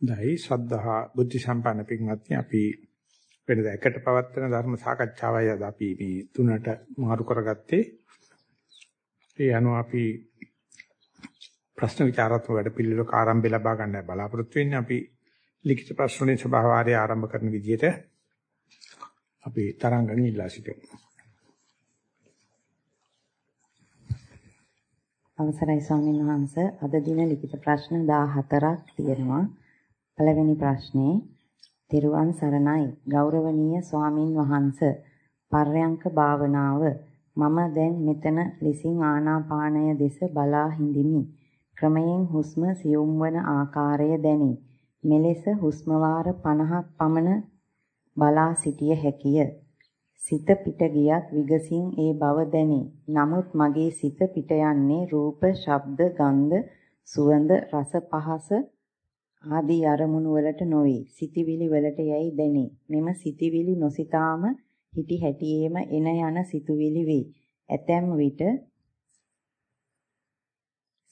දැයි ශ්‍රද්ධා බුද්ධ සම්පන්න පින්වත්නි අපි වෙනද එකට පවත්වන ධර්ම සාකච්ඡාවයි අද අපි මේ තුනට මාරු කරගත්තේ. ඒ අනුව අපි ප්‍රශ්න විචාරාත්මක වැඩ පිළිවෙලක ආරම්භය ලබා ගන්න බලාපොරොත්තු වෙන්නේ අපි ලිඛිත ප්‍රශ්න වලින් සභාවාරය ආරම්භ කරන විදිහට අපි තරංගගෙන ඉල්ලා සිටිමු. අවසරයි ස්වාමීන් වහන්ස අද දින ලිඛිත ප්‍රශ්න 14ක් තියෙනවා පළවෙනි ප්‍රශ්නේ. තිරුවන් සරණයි. ගෞරවනීය ස්වාමින් වහන්ස පර්යංක භාවනාව. මම දැන් මෙතන ලෙසින් ආනාපානය දෙස බලා හිඳිමි. ක්‍රමයෙන් හුස්ම සියුම් වන ආකාරය දැනේ. මෙලෙස හුස්ම වාර 50ක් පමණ බලා සිටිය හැකිය. සිත පිට ගියත් විගසින් ඒ බව දැනේ. නමුත් මගේ සිත පිට යන්නේ රූප ශබ්ද ගන්ධ සුවඳ රස පහස ආදී අරමුණු වලට නොවේ. සිතිවිලි වලට යයි දැනේ. මෙම සිතිවිලි නොසිතාම හිටි හැටියේම එන යන සිතුවිලි වේ. ඇතැම් විට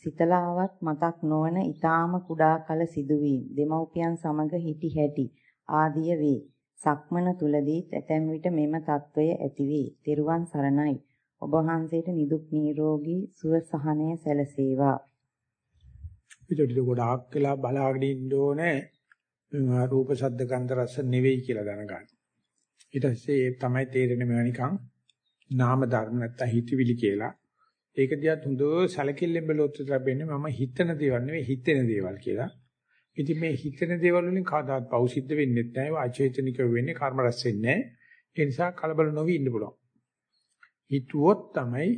සිතලාවත් මතක් නොවන ඊටාම කුඩා කල සිදුවීම් දෙමව්පියන් සමග හිටි හැටි ආදිය වේ. සක්මන තුලදීත් ඇතැම් විට මෙම తত্ত্বය ඇති වේ. තෙරුවන් සරණයි. ඔබ වහන්සේට නිදුක් නිරෝගී සුව සහනය සැලසේවා. පිටුට ගොඩාක් වෙලා බලාගෙන ඉන්න ඕනේ රූප ශබ්ද ගන්ධ රස නෙවෙයි කියලා දැනගන්න. ඊට පස්සේ ඒ තමයි තේරෙන්නේ මේවා නිකන් නාම ධර්ම නැත්තම් හිතවිලි කියලා. ඒක දිහා හොඳ සැලකිල්ලෙන් බැලුවොත් ලැබෙන්නේ මම හිතන දේවල් නෙවෙයි හිතෙන දේවල් කියලා. ඉතින් මේ හිතන දේවල් වලින් කවදාත් පෞ සිද්ධ වෙන්නේ නැහැ. ඒවා අචේතනික වෙන්නේ කර්ම රැස් වෙන්නේ නැහැ. ඒ නිසා කලබල නොවි ඉන්න පුළුවන්. හිතුවොත් තමයි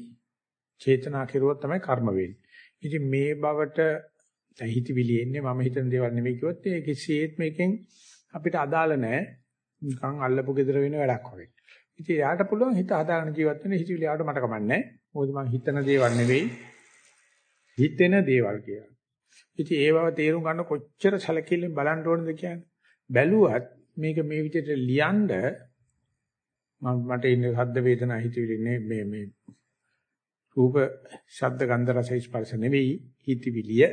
චේතනා කෙරුවොත් තමයි කර්ම වෙන්නේ. ඉතින් මේ බවට දැන් හිතවිලි එන්නේ මම හිතන දේවල් නෙවෙයි කිව්වොත් ඒ කිසියෙත් මේකෙන් අපිට අදාළ නැහැ. නිකන් අල්ලපු gedera වෙන වැඩක් වගේ. ඉතින් එයාට පුළුවන් හිත හදාගෙන ජීවත් වෙන්න හිතවිලි ආවට මට කමන්නේ මොකද මම හිතන දේවල් නෙවෙයි හිතෙන දේවල් කියලා. ඉතින් ඒ බව තේරුම් ගන්න කොච්චර සැලකිල්ලෙන් බලන්න ඕනද කියන්නේ. බැලුවත් මේක මේ විදිහට ලියනද මට ඉන්නේ හද්ද වේදනා හිතවිලි මේ මේ රූප ශබ්ද ගන්ධ රස ස්පර්ශ නෙවෙයි හිතවිලිය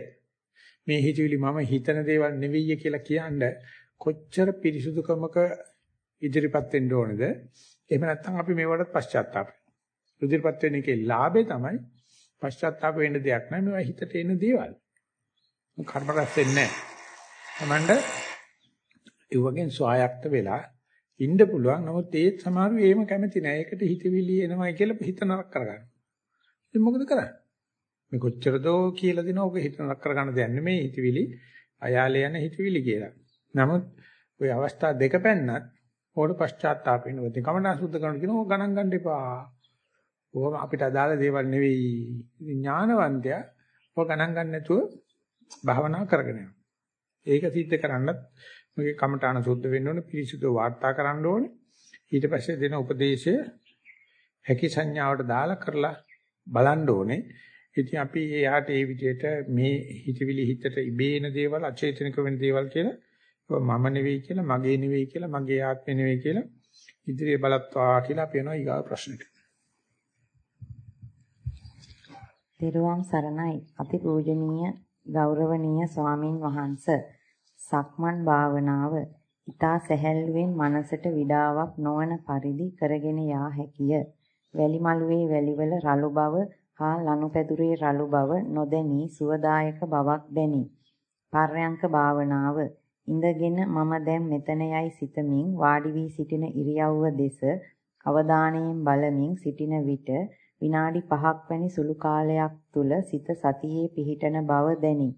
මේ හිතවිලි මම හිතන දේවල් නෙවෙයි කියලා කියන්නේ කොච්චර පිරිසුදුකමක ඉදිරිපත් වෙන්න ඕනද? එහෙම නැත්නම් අපි මේවටත් පශ්චාත්තාප ඉදිරිපත් වෙන එකේ ලාභේ තමයි පශ්චාත්තාප වෙන්න දෙයක් නෑ මේවා හිතට එන දේවල්. කර්ම රැස් වෙන්නේ නෑ. තමන්ට ඒ වගේ ස්වායක්ත වෙලා ඉන්න පුළුවන්. නමුත් ඒත් සමහරව එහෙම කැමති නෑ. ඒකට හිතවිලි එනවයි කියලා හිත නරක කරගන්න. ඉතින් මොකද කරන්නේ? මේ කොච්චර දෝ කියලා දින ඔක හිතනක් කරගන්න දෙයක් නෙමෙයි හිතවිලි අයාලේ යන හිතවිලි කියලා. නමුත් ওই අවස්ථා දෙක පැන්නත් ඕකට පශ්චාත්තාප වෙනවා. ඉතින් කමනා සුද්ධ කරන කියන ඕක ගණන් ගන්න එපා. ඕක අපිට අදාළ දේවල් නෙවෙයි. ඉතින් ඥානවන්තයා ඕක ගණන් ගන්න නැතුව භාවනා කරගෙන යනවා. ඒක සිද්ධ කරන්නත් මගේ කමඨාන සුද්ධ වෙන්න ඕනේ, පිරිසිදු වාර්තා කරන්න ඕනේ. ඊට පස්සේ දෙන උපදේශය හැකි සංඥාවට දාලා කරලා බලන්න ඕනේ. ඉතින් අපි එයාට ඒ විදිහට මේ හිතවිලි හිතට ඉබේන දේවල් අචේතනික වෙන දේවල් කියලා මම නෙවෙයි කියලා මගේ නෙවෙයි කියලා මගේ ආත්මෙ නෙවෙයි කියලා ඉදිරියේ බලත්වා කියලා අපි යනවා ඊගා ප්‍රශ්නෙට. දේරුවන් සරණයි අති පූජනීය ගෞරවනීය ස්වාමින් වහන්ස සක්මන් භාවනාව ඊතා සැහැල්ලුවෙන් මනසට විඩාවක් නොවන පරිදි කරගෙන යා හැකිය. වැලි මළුවේ වැලිවල රළු බව හා ලනුපැදුරේ රළු බව නොදැනී සුවදායක බවක් දැනේ. පර්යංක භාවනාව ඉඳගෙන මම දැන් මෙතන යයි සිතමින් වාඩි වී සිටින ඉරියව්ව දෙස අවධානයෙන් බලමින් සිටින විට විනාඩි 5ක් වැනි සුළු කාලයක් තුල සිත සතියේ පිහිටන බව දැනේ.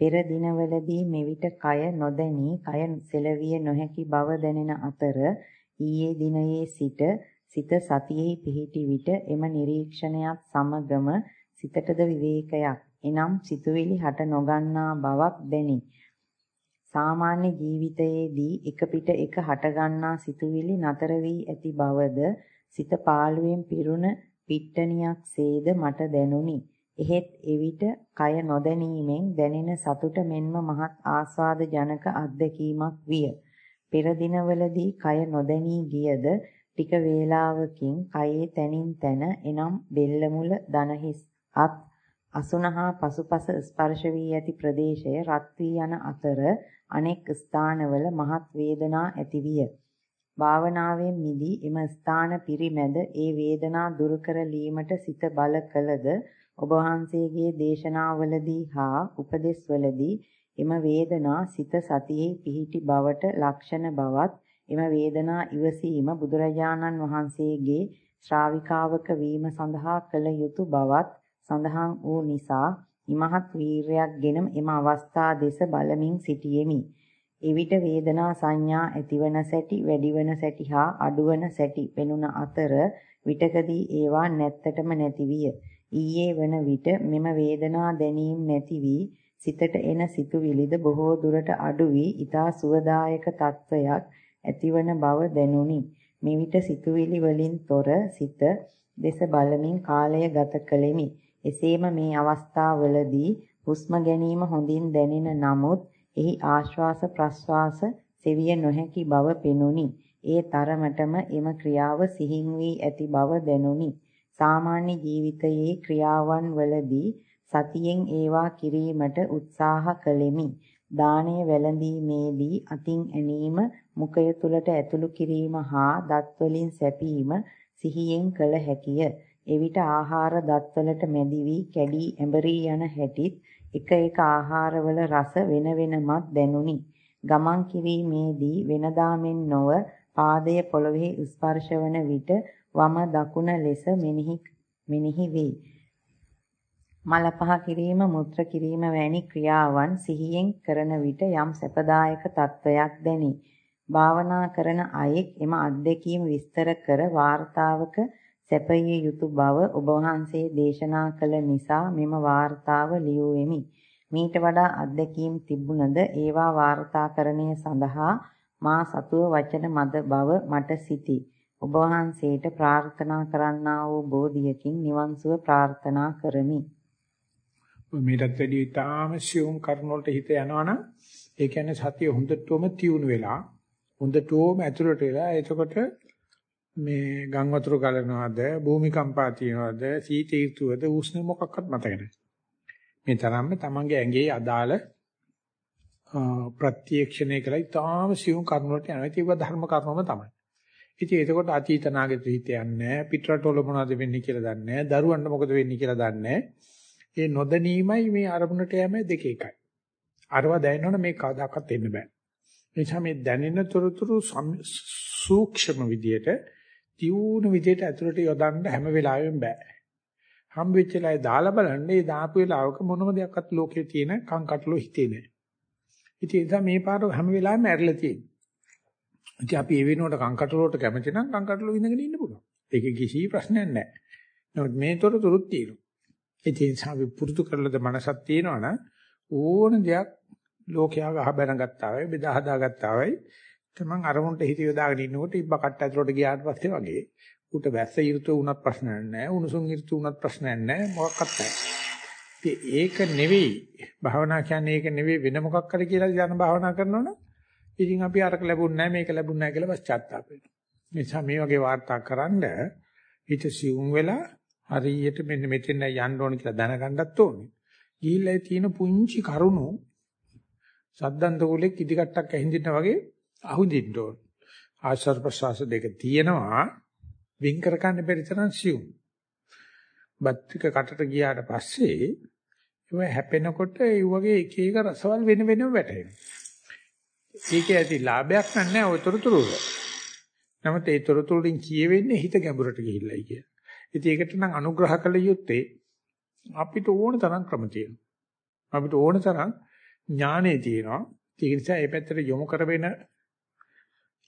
පෙර දිනවලදී මෙවිට කය නොදැනී කය සෙලවිය නොහැකි බව දැනෙන අතර ඊයේ දිනයේ සිට සිත සතියෙහි පිහිටි විට එම නිරීක්ෂණයත් සමගම සිතටද විවේකයක් එනම් සිතුවිලි හට නොගන්නා බවක් දැනේ. සාමාන්‍ය ජීවිතයේදී එක පිට එක හටගන්නා සිතුවිලි නතර වී ඇති බවද සිත පාළුවෙන් පිරුණ පිට්ටනියක් සේද මට දැනුනි. එහෙත් එවිට කය නොදැනීමෙන් දැනෙන සතුට මෙන්ම මහත් ආස්වාද ජනක අත්දැකීමක් විය. පෙර දිනවලදී කය නොදැනී ගියද ටික වේලාවකින් කයේ තනින් තන එනම් බෙල්ල මුල දනහිස් අත් අසුනහා පසුපස ස්පර්ශ වී ඇති ප්‍රදේශය රත් වී යන අතර අනෙක් ස්ථානවල මහත් වේදනා ඇතිවිය. භාවනාවෙන් මිදී එම ස්ථාන පිරිමැද ඒ වේදනා දුරු කරලීමට සිත බල කළද ඔබ වහන්සේගේ දේශනාවලදී හා උපදෙස්වලදී එම වේදනා සිත සතියේ පිහිටි බවට ලක්ෂණ බවත් එම වේදනා ඉවසීම බුදුරජාණන් වහන්සේගේ ශ්‍රාවිකාවක වීම සඳහා කළ යුතු බවත් සඳහන් වූ නිසා ඉමහත් වීරයක්ගෙන එම අවස්ථා දෙස බලමින් සිටියෙමි. එවිට වේදනා සංඥා ඇතිවන සැටි වැඩිවන සැටි හා අඩුවන සැටි පෙනුන අතර විටකදී ඒවා නැත්තටම නැති විය. ඊයේ වන විට මෙම වේදනා දැනීම නැති වී සිතට එන සිතුවිලිද බොහෝ දුරට අඩු වී ඊතා සුවදායක තත්වයක් ඇතිවන බව දැනුනි. මෙවිට සිතුවිලි වලින් තොර සිත දෙස බලමින් කාලය ගත කළෙමි. එසේම මේ අවස්ථාවවලදී හුස්ම ගැනීම හොඳින් දැනෙන නමුත් එහි ආශ්වාස ප්‍රශ්වාස සෙවිය නොහැකි බව පෙනුනි. ඒ තරමටම එම ක්‍රියාව සිහින් වී ඇති බව දැනුනි. සාමාන්‍ය ජීවිතයේ ක්‍රියාවන් වලදී සතියෙන් ඒවා කිරීමට උත්සාහ කළෙමි. දාණය වැළඳීමේදී අතින් ඇනීම මුඛය තුලට ඇතුළු කිරීම හා දත් වලින් සැපීම සිහියෙන් කළ හැකිය. එවිට ආහාර දත්වලට මැදි වී කැඩී ඇඹරී යන හැටිත් එක එක ආහාරවල රස වෙන වෙනමත් දැනුනි. ගමන් කිරීමේදී වෙනදා මෙන් නොව පාදය පොළවේ ස්පර්ශ වන විට වම දකුණ ලෙස මෙනෙහි මෙනෙහි වේ. මල පහ කිරීම මුත්‍ර කිරීම වැනි ක්‍රියාවන් සිහියෙන් කරන විට යම් සැපදායක තත්වයක් දැනේ. භාවනා කරන අයෙක් එම අත්දැකීම් විස්තර කර වාර්තාවක සැපයිය යුතු බව ඔබ වහන්සේ දේශනා කළ නිසා මෙම වාර්තාව ලියුවෙමි. මීට වඩා අත්දැකීම් තිබුණද ඒවා වාර්තාකරණය සඳහා මා සතුව වචන මද බව මට සිතී. ඔබ වහන්සේට ප්‍රාර්ථනා කරන්නා වූ බෝධියකින් නිවන් සුව ප්‍රාර්ථනා කරමි. මේකට වැඩි තාම සියුම් කරුණවලට හිත යනවනම් ඒ කියන්නේ සතිය හොඳටම තියුණු වෙලා හොඳටම ඇතුළට වෙලා එතකොට මේ ගම් වතුර ගලනවද භූමිකම්පා තියනවද සීත ඍතුවද උෂ්ණ මොකක්වත් මතක නැහැ. මේ තරම්ම තමන්ගේ ඇඟේ අදාළ ප්‍රත්‍යක්ෂණය කළා ඉතාම සියුම් කර්ම වලට යනවා. ඒක ධර්ම කර්මම තමයි. ඉතින් එතකොට අතීත නාගත හිත යන්නේ පිටරටවල මොනවද වෙන්නේ කියලා දන්නේ නැහැ. දරුවන්ට මොකද වෙන්නේ කියලා දන්නේ ඒ නොදැනීමයි මේ අරමුණට යෑම දෙක එකයි. අරව දැනනවනේ මේ කවදාකවත් එන්න බෑ. ඒ නිසා මේ දැනෙන තොරතුරු සූක්ෂම විදියට තියුණු විදියට ඇතුළට යොදන්න හැම වෙලාවෙම බෑ. හම් වෙච්ච ලයි දාලා බලන්න ඒ දාපු වෙලාවක මොනම දෙයක්වත් ලෝකේ තියෙන කංකටලු හිතේ නෑ. ඉතින් ඒ නිසා මේ පාර හැම වෙලාවෙම ඇරලා තියෙනවා. ඉතින් අපි ඒ වෙනුවට කංකටලු වලට කැමති නම් කංකටලු ඉඳගෙන ඉන්න පුළුවන්. ඒකේ කිසි ප්‍රශ්නයක් නෑ. නමුත් මේ තොරතුරුත් තියෙනවා. ඒ නිසා අපි පුරුදු කරලද මනසක් තියෙනවනම් ඕන දෙයක් ලෝකයා ගහ බැන ගත්තා වෙයි බෙදා හදා ගත්තා වෙයි තමන් අරමුණට හිත යොදාගෙන ඉන්නකොට ඉබ්බ කට්ට ඇතුලට ගියාට පස්සේ වගේ උට වැස්ස ඍතු වුණත් ප්‍රශ්නයක් නැහැ උණුසුම් ඍතු වුණත් ප්‍රශ්නයක් නැහැ මොකක්වත් නැහැ. ඒක නෙවෙයි. භාවනා කියන්නේ ඒක නෙවෙයි වෙන මොකක් කර කියලා යන භාවනා කරනවනම් ඉතින් අපි අරක ලැබුණ නැහැ මේක ලැබුණ නැහැ කියලා පශ්චාත්තාප වෙනවා. නිසා මේ වගේ වාර්තා කරන්න හිත සිවුම් වෙලා හරියට මෙන්න මෙතෙන් යන්න ඕන කියලා දැනගන්නත් ඕනේ. ගිහිල්ලා තියෙන පුංචි කරුණු සද්දන්ත කුලෙක් ඉදිකට්ටක් ඇහිඳින්න වගේ අහුදින්න ඕන. ආශ්වාස ප්‍රශ්වාස දෙක තියෙනවා වින් කර ගන්න බැරි තරම් සියුම්. බත්තික කටට ගියාට පස්සේ ඒව හැපෙනකොට ඒ වගේ එක එක රසවල් වෙන වෙනම වැටෙනවා. ඒකේ ඇති ලාභයක් නැහැ ඔය තොරතුරු වල. නමුත් ඒ තොරතුරු වලින් කියවෙන්නේ හිත ගැඹුරට ගිහිල්ලයි කිය. ඉතින් ඒකට නම් අනුග්‍රහ කළ යුත්තේ අපිට ඕන තරම් ක්‍රම තියෙනවා. අපිට ඕන තරම් ඥානෙ තියෙනවා. ඒ නිසා මේ පැත්තට යොමු කරවෙන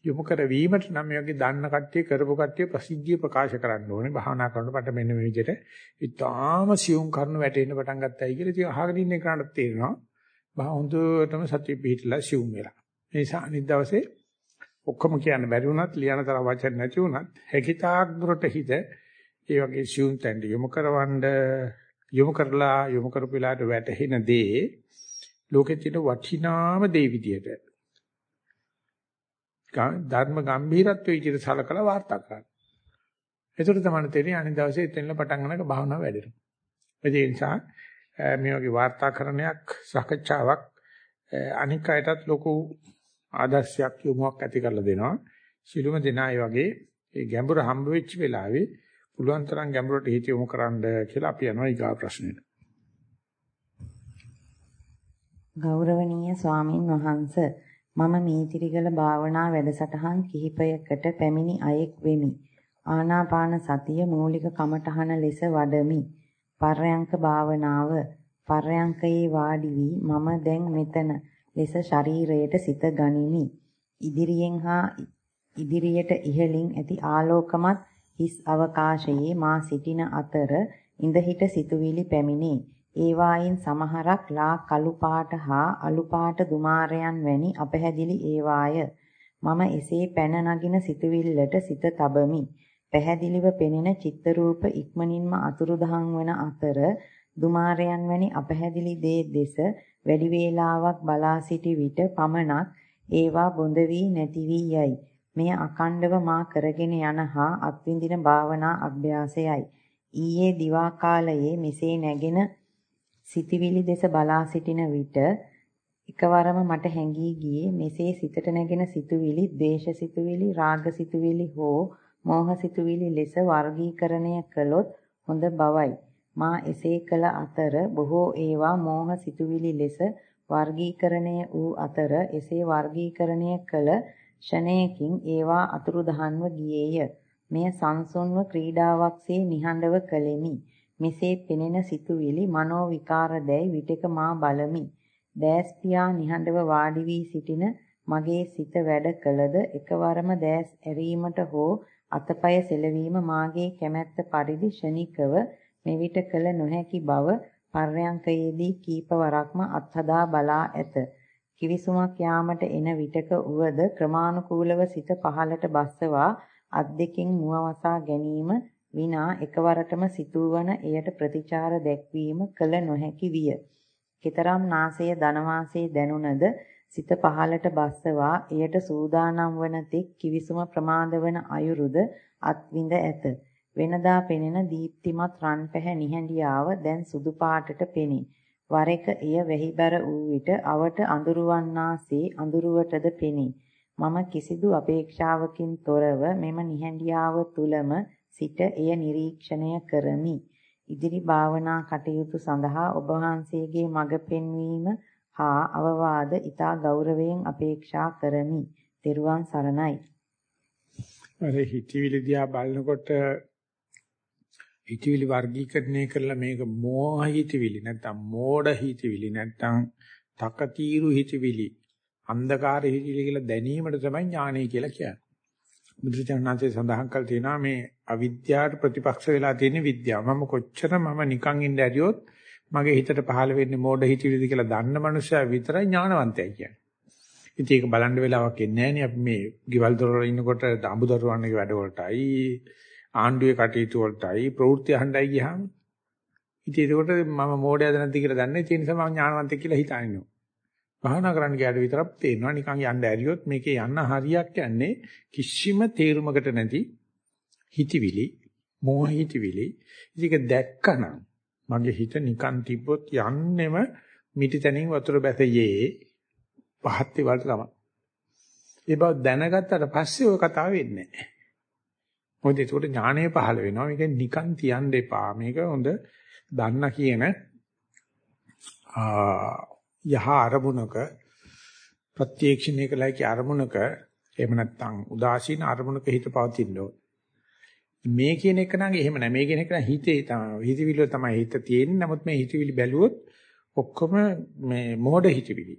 යොමු කරවීමට නම් මේ වගේ දන්න කට්ටිය කරපු කට්ටිය ප්‍රසිද්ධිය ප්‍රකාශ කරන්න ඕනේ. භාවනා කරනකොට මට මෙන්න මේ විදිහට ඉතාම සියුම් කරුණු වැටෙන්න පටන් ගත්තයි කියලා ඉතින් අහගෙන ඉන්න එකට තේරෙනවා. බා හොඳටම සතිය පිහිටලා සියුම් වෙලා. ඒ නිසා අනිත් දවසේ ඔක්කොම කියන්න බැරි වුණත් ලියන තරම් වචන නැති වුණත් හැකිතාක් දුරට හිත ඒ වගේ සියුම් තැන්ට යොමු කරවන්න යොමු කරලා යොමු කරපු වෙලාවට වැටෙන දේ ලෝකෙ තියෙන වටිනාම දේ විදියට ධර්ම ගැඹීරත්වයේ විදිහට සලකලා වාර්තා කරන්න. ඒකට තමයි තේරෙන්නේ අනිත් දවසේ එතනල පටන් ගන්නක භාවනාව වැඩෙනවා. ඒ නිසා මේ වගේ වාර්තාකරණයක් සාකච්ඡාවක් අනික් අයටත් ලොකු ආදර්ශයක් යොමුවක් ඇති කරලා දෙනවා. සිළුම දෙනා වගේ ඒ ගැඹුර හම්බ වෙච්ච වෙලාවේ පුළුවන් තරම් ගැඹුරට හිත යොමු කරන්න කියලා අපි යනවා ඊගා ප්‍රශ්නෙට. ගෞරවනීය ස්වාමින් වහන්සේ මම මීතිරිගල භාවනා වැඩසටහන් කිහිපයකට පැමිණි අයෙක් වෙමි. ආනාපාන සතිය මූලික කමඨහන ලෙස වඩමි. පර්යංක භාවනාව පර්යංකයේ වාඩි වී මම දැන් මෙතන ලෙස ශරීරයට සිත ගනිමි. ඉදිරියෙන් හා ඉදිරියට ඉහළින් ඇති ආලෝකමත් හිස් අවකාශයේ මා සිටින අතර ඉඳහිට සිතුවිලි පැමිණේ. ඒවායින් සමහරක් ලා කළු පාට හා අලු පාට දුමාරයන් වැනි අපැහැදිලි ඒවාය. මම එසේ පැන නගින සිතුවිල්ලට සිත තබමි. පැහැදිලිව පෙනෙන චිත්ත රූප ඉක්මනින්ම අතුරුදහන් වන අතර දුමාරයන් වැනි අපැහැදිලි දේ දෙස වැඩි වේලාවක් බලා සිටි විට පමණක් ඒවා බොඳ වී නැති වී යයි. මෙය අකණ්ඩව මා කරගෙන යන හා අත්විඳින භාවනා අභ්‍යාසයයි. ඊයේ දිවා කාලයේ මෙසේ නැගෙන සිටිවිලි දෙස බලා සිටින විට එකවරම මට හැඟී ගියේ මෙසේ සිතට නැගෙන සිතුවිලි, ද්වේෂ සිතුවිලි, රාග සිතුවිලි හෝ මෝහ සිතුවිලි ලෙස වර්ගීකරණය කළොත් හොඳ බවයි. මා එසේ කළ අතර බොහෝ ඒවා මෝහ සිතුවිලි ලෙස වර්ගීකරණය වූ අතර එසේ වර්ගීකරණය කළ ෂණයකින් ඒවා අතුරුදහන්ව ගියේය. මෙය සංසුන්ව ක්‍රීඩාවක්සේ නිහඬව කළෙමි. මෙසේ පෙනෙන සිතුවිලි මනෝ විකාර දැයි විටක මා බලමි. දෑස් පියා නිහඬව වාඩි වී සිටින මගේ සිත වැඩ කළද එකවරම දෑස් ඇරීමට හෝ අතපය සෙලවීම මාගේ කැමැත්ත පරිදි ෂණිකව මෙවිට කළ නොහැකි බව පර්යංකයේදී කීපවරක්ම අත්හදා බලා ඇත. කිවිසුමක් යාමට එන විටක උවද ක්‍රමානුකූලව සිත පහළට බස්සවා අත් දෙකින් මුවවසා ගැනීම විනා එකවරටම සිතුවන එයට ප්‍රතිචාර දැක්වීම කළ නොහැකි විය. කතරම් නාසය ධනවාසයේ දැනුණද සිත පහළට බස්සවා එයට සූදානම් වන තෙක් කිවිසුම ප්‍රමාද වන අයුරුද අත්විඳ ඇත. වෙනදා පෙනෙන දීප්තිමත් රන් පැහැ නිහඬියාව දැන් සුදු පාටට පෙනේ. වර එක එය වැහිබර වූ විට අවට අඳුරවන්නාසේ අඳුරුවටද පෙනේ. මම කිසිදු අපේක්ෂාවකින් තොරව මෙම නිහඬියාව තුලම සිට එය නිරීක්ෂණය කරමි. ඉදිරි භාවනා කටයුතු සඳහා ඔබ වහන්සේගේ මඟ පෙන්වීම හා අවවාද ඊතා ගෞරවයෙන් අපේක්ෂා කරමි. ත්වන් සරණයි. අර හිතවිලි දිහා බලනකොට හිතවිලි වර්ගීකරණය කරලා මේක මෝහ හිතවිලි නැත්නම් මෝඩ හිතවිලි නැත්නම් තකතිරු හිතවිලි අන්ධකාර හිතවිලි කියලා දැනීමට තමයි ඥානය කියලා කියන්නේ. බුදුචානන්සේ සඳහන් කළ තියෙනවා මේ අවිද්‍යාවට ප්‍රතිපක්ෂ වෙලා තියෙන විද්‍යාව. මම කොච්චර මම නිකන් ඉඳ ඇරියොත් මගේ හිතට පහළ වෙන්නේ මෝඩ හිතවිලිද කියලා දන්න මනුස්සයා විතරයි ඥානවන්තයයි කියන්නේ. ඉතින් ඒක බලන්න වෙලාවක් එන්නේ නැහැ අපි මේ ගෙවල් දොරවල ඉන්නකොට අඹදරුවන්ගේ වැඩ වලටයි ආණ්ඩුවේ කටයුතු වලටයි ප්‍රවෘත්ති අහන්නයි ගියාම ඉතින් ඒකට මම මෝඩයද නැද්ද කියලා දන්නේ ඒ නිසා මම ඥානවන්තයෙක් කියලා හිතානිනවා. භාවනා කරන්න ගියාට විතරක් තේරෙනවා නිකන් යන්න ඇරියොත් මේකේ යන්න හරියක් යන්නේ කිසිම තේරුමකට නැති හිතවිලි මෝහ හිතවිලි. ඉතින් ඒක දැක්කනම් මගේ හිත නිකන් තිබ්බොත් යන්නෙම මිටි තැනින් වතුර බැසයේ පහත් වලට තමයි. ඒ බව දැනගත්තට පස්සේ ওই කතාව වෙන්නේ නැහැ. මොකද ඒකට ඥාණය පහළ වෙනවා. මේක නිකන් තියන්න එපා. මේක හොඳ දන්න කියන යහ අරමුණක ප්‍රත්‍යක්ෂණය කළයි කිය අරමුණක එහෙම නැත්නම් උදාසීන අරමුණක හිත පවතින්න ඕන. මේ කියන එක නම් එහෙම නැහැ. මේ කියන එක නම් හිතේ තමයි. හිතවිලිව තමයි හිත තියෙන්නේ. නමුත් මේ හිතවිලි බැලුවොත් ඔක්කොම මේ මොහොඩ හිතවිලි.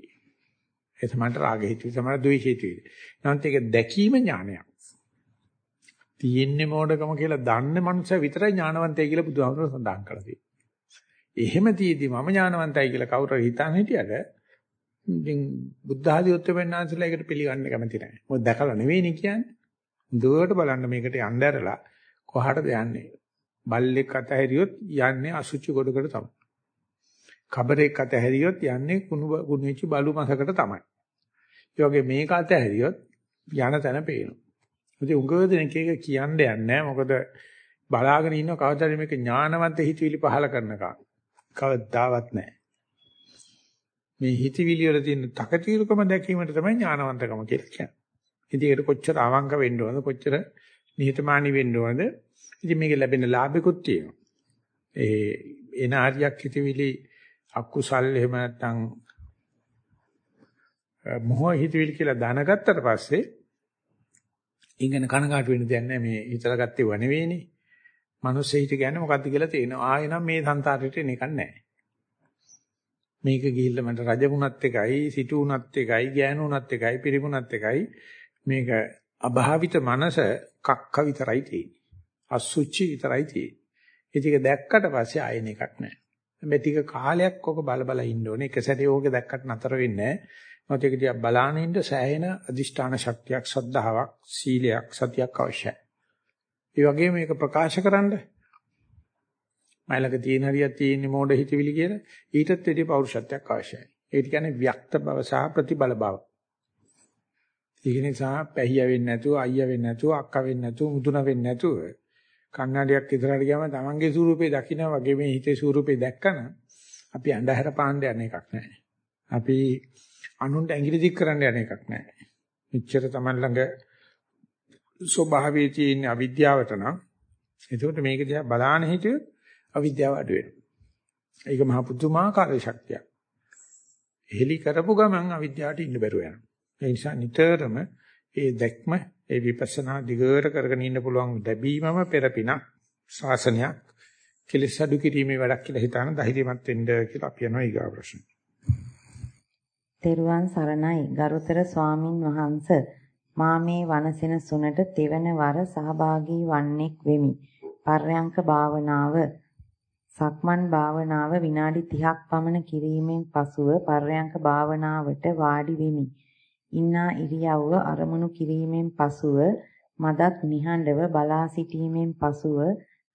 ඒ තමයි රාග හිතවිලි, තමයි ද්වේෂ හිතවිලි. නැත්නම් ඒක දැකීම ඥානයක්. තියෙන්නේ මොඩකම කියලා දන්න මනුස්සය විතරයි ඥානවන්තය කියලා බුදුහාමුදුරුවෝ සඳහන් කරලා තියෙන්නේ. එහෙම තියෙදි මම ඥානවන්තයි කියලා කවුරු හිතන් හිටියද ඉතින් බුද්ධ ආදී උත්තරපෙන්නාන්සලා ඒකට පිළිගන්න කැමති නැහැ. මොකද දැකලා නෙවෙයිනේ කියන්නේ. දුවට බලන්න මේකට යන්න ඇරලා කොහාටද යන්නේ? බල්ලෙක් අතහැරියොත් යන්නේ අසුචි ගොඩකට තමයි. කබරෙක් අතහැරියොත් යන්නේ කුණු කුණු වෙච්ච බලු මසකට තමයි. ඒ වගේ මේක අතහැරියොත් යන තැන පේනවා. ඉතින් උගව දෙනෙක් එක කියන්න යන්නේ මොකද බලාගෙන ඉන්න කවදාද මේක ඥානවන්ත හිතවිලි පහල කරනකම්. කවදාවත් නැහැ. මේ හිතවිලි වල තියෙන තකතිරුකම දැකීමට තමයි ඥානවන්තකම කියලා කියන්නේ. ඉතින් ඒකට කොච්චර අවංක වෙන්න ඕනද කොච්චර නිහතමානී වෙන්න ඕනද? ඉතින් මේක ලැබෙන ලාභෙකුත් තියෙනවා. ඒ එන ආර්යයක් හිතවිලි අකුසල් එහෙම නැත්නම් මොහ හිතවිලි කියලා දැනගත්තට පස්සේ ඉංගන කනකාට වෙන්න දෙයක් නැහැ මේ හිතලා ගත්තේ ව නෙවෙයිනේ. මනුස්ස හිත කියන්නේ මොකද්ද කියලා තේනවා. ආයෙනම් මේ සංසාරෙට එන එකක් නැහැ. මේක ගිහිල්ලා මට රජ වුණත් එකයි, සිටු වුණත් එකයි, ගෑනු වුණත් එකයි, පිරිමුණත් එකයි. මේක අභාවිත මනස කක්ක විතරයි තියෙන්නේ. අසුචි විතරයි තියෙන්නේ. ඒක දැක්කට පස්සේ ආයෙන එකක් නැහැ. හැබැයි ටික කාලයක් ඔක බල බල ඉන්න ඕනේ. එක සැරේ ඕක දැක්කට නතර වෙන්නේ නැහැ. මොකද ඒක දිහා බලාන ඉන්න සෑහෙන අදිෂ්ඨාන ශක්තියක්, සද්ධාාවක්, සීලයක්, සතියක් අවශ්‍යයි. ඒ වගේම මේක ප්‍රකාශ කරන්න මයිලක තියෙන හරියක් තියෙන මොඩ හිතවිලි කියලා ඊටත් වැඩි පෞරුෂත්වයක් අවශ්‍යයි. ඒක කියන්නේ ව්‍යක්ත බව සහ ප්‍රතිබල බව. ඒක නිසා පැහිය වෙන්නේ නැතුව, අයියා වෙන්නේ නැතුව, අක්කා වෙන්නේ නැතුව, මුදුන වෙන්නේ නැතුව කන්නඩියක් ඉදරට ගියාම තමන්ගේ ස්වරූපේ දකින්න වගේ මේ හිතේ ස්වරූපේ දැක්කම අපි අඳුර පාණ්ඩ යන එකක් නැහැ. අපි අනුන්ට ඇඟිලි දික් කරන්න යන එකක් නැහැ. මෙච්චර Taman ළඟ ස්වභාවයේ තියෙන අවිද්‍යාවට නම් එතකොට මේක දිහා බලාන හිටියොත් අවිද්‍යාව අඩු වෙනවා. ඒක මහ පුදුමාකාර ශක්තියක්. හෙලි කරපු ගමන් අවිද්‍යාවට ඉන්න බැරුව යනවා. ඒ නිසා නිතරම ඒ දැක්ම ඒ විපස්සනා දිගට කරගෙන ඉන්න පුළුවන් ලැබීමම පෙරපින ශාසනයක් කෙලෙස් අඩු කිරීමේ වැඩක් කියලා හිතාන ධෛර්යමත් වෙන්න කියලා අපි යනවා ඊගා ප්‍රශ්න. තෙරුවන් සරණයි ගරුතර ස්වාමින් වහන්ස මා මේ වනසෙන සුනට තෙවන වර සහභාගී වන්නෙක් වෙමි. පර්යංක භාවනාව සක්මන් භාවනාව විනාඩි 30ක් පමණ කිරීමෙන් පසුව පර්යංක භාවනාවට වාඩි වෙමි. ඉන්නා ඉරියව්ව අරමුණු කිරීමෙන් පසුව මදක් නිහඬව බලා සිටීමෙන් පසුව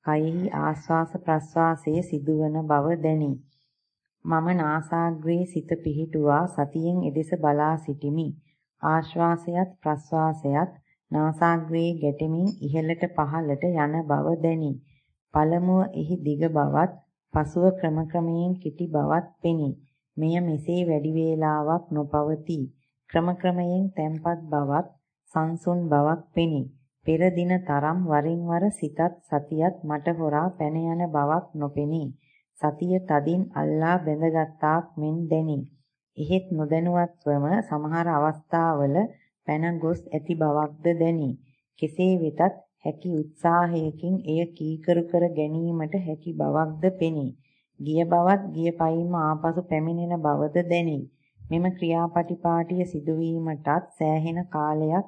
කයෙහි ආස්වාස ප්‍රස්වාසයේ සිදුවන බව දැනේ. මම නාසාග්‍රේ සිත පිහිටුවා සතියෙන් එදෙස බලා සිටිමි. ආශ්වාසයත් ප්‍රශ්වාසයත් නාසාග්‍රේ ගැටෙමින් ඉහළට පහළට යන බව දැනි. පළමුව එහි දිග බවත්, පසුව ක්‍රම ක්‍රමයෙන් කිටි බවත් පෙනි. මෙය මෙසේ වැඩි වේලාවක් නොපවතී. ක්‍රම ක්‍රමයෙන් තැම්පත් බවත්, සංසුන් බවක් පෙනි. පෙර දින තරම් වරින් වර සිතත් සතියත් මට හොරා පැන යන බවක් නොපෙනී. සතිය තදින් අල්ලා බැඳගත්තාක් මෙන් දැනේ. එහෙත් නොදැනුවත්වම සමහර අවස්ථාවල පැන ගොස් ඇති බවක්ද දැනේ. කෙසේ වෙතත් හැකි උත්සාහයකින් එය කීකරු කර ගැනීමට හැකි බවක්ද පෙනේ. ගිය බවත් ගිය පයින්ම ආපසු පැමිණෙන බවද දැනේ. මෙම ක්‍රියාපටිපාටිය සිදුවීමටත් සෑහෙන කාලයක්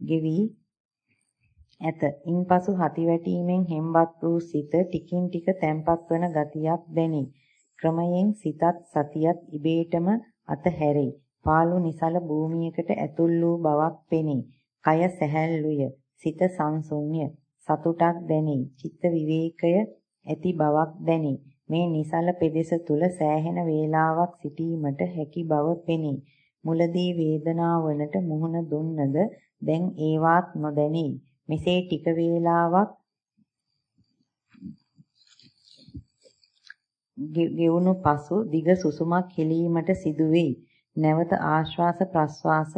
ගෙවි ඇත. ඉන්පසු හති වැටීමෙන් හෙම්බත් වූ සිත ටිකින් ටික තැම්පත් වන ගතියක් දැනේ. ක්‍රමයෙන් සිතත් සතියත් ඉබේටම අතහැරේ. පාළු නිසල භූමියකට ඇතුල් වූ බවක් පෙනේ. කය සැහැල්ලුය. සිත සංසුන්්‍ය. සතුටක් දැනේ. චිත්ත විවේකය ඇති බවක් දැනේ. මේ නිසල පෙදෙස තුල සෑහෙන වේලාවක් සිටීමට හැකි බව පෙනේ. මුලදී වේදනාවනට මුහුණ දුන්නද දැන් ඒවාත් නොදැනී මෙසේ ටික වේලාවක් ගෙවුණු පසු දිග සුසුමක් හෙලීමට සිදුවේ. නැවත ආශ්වාස ප්‍රශ්වාස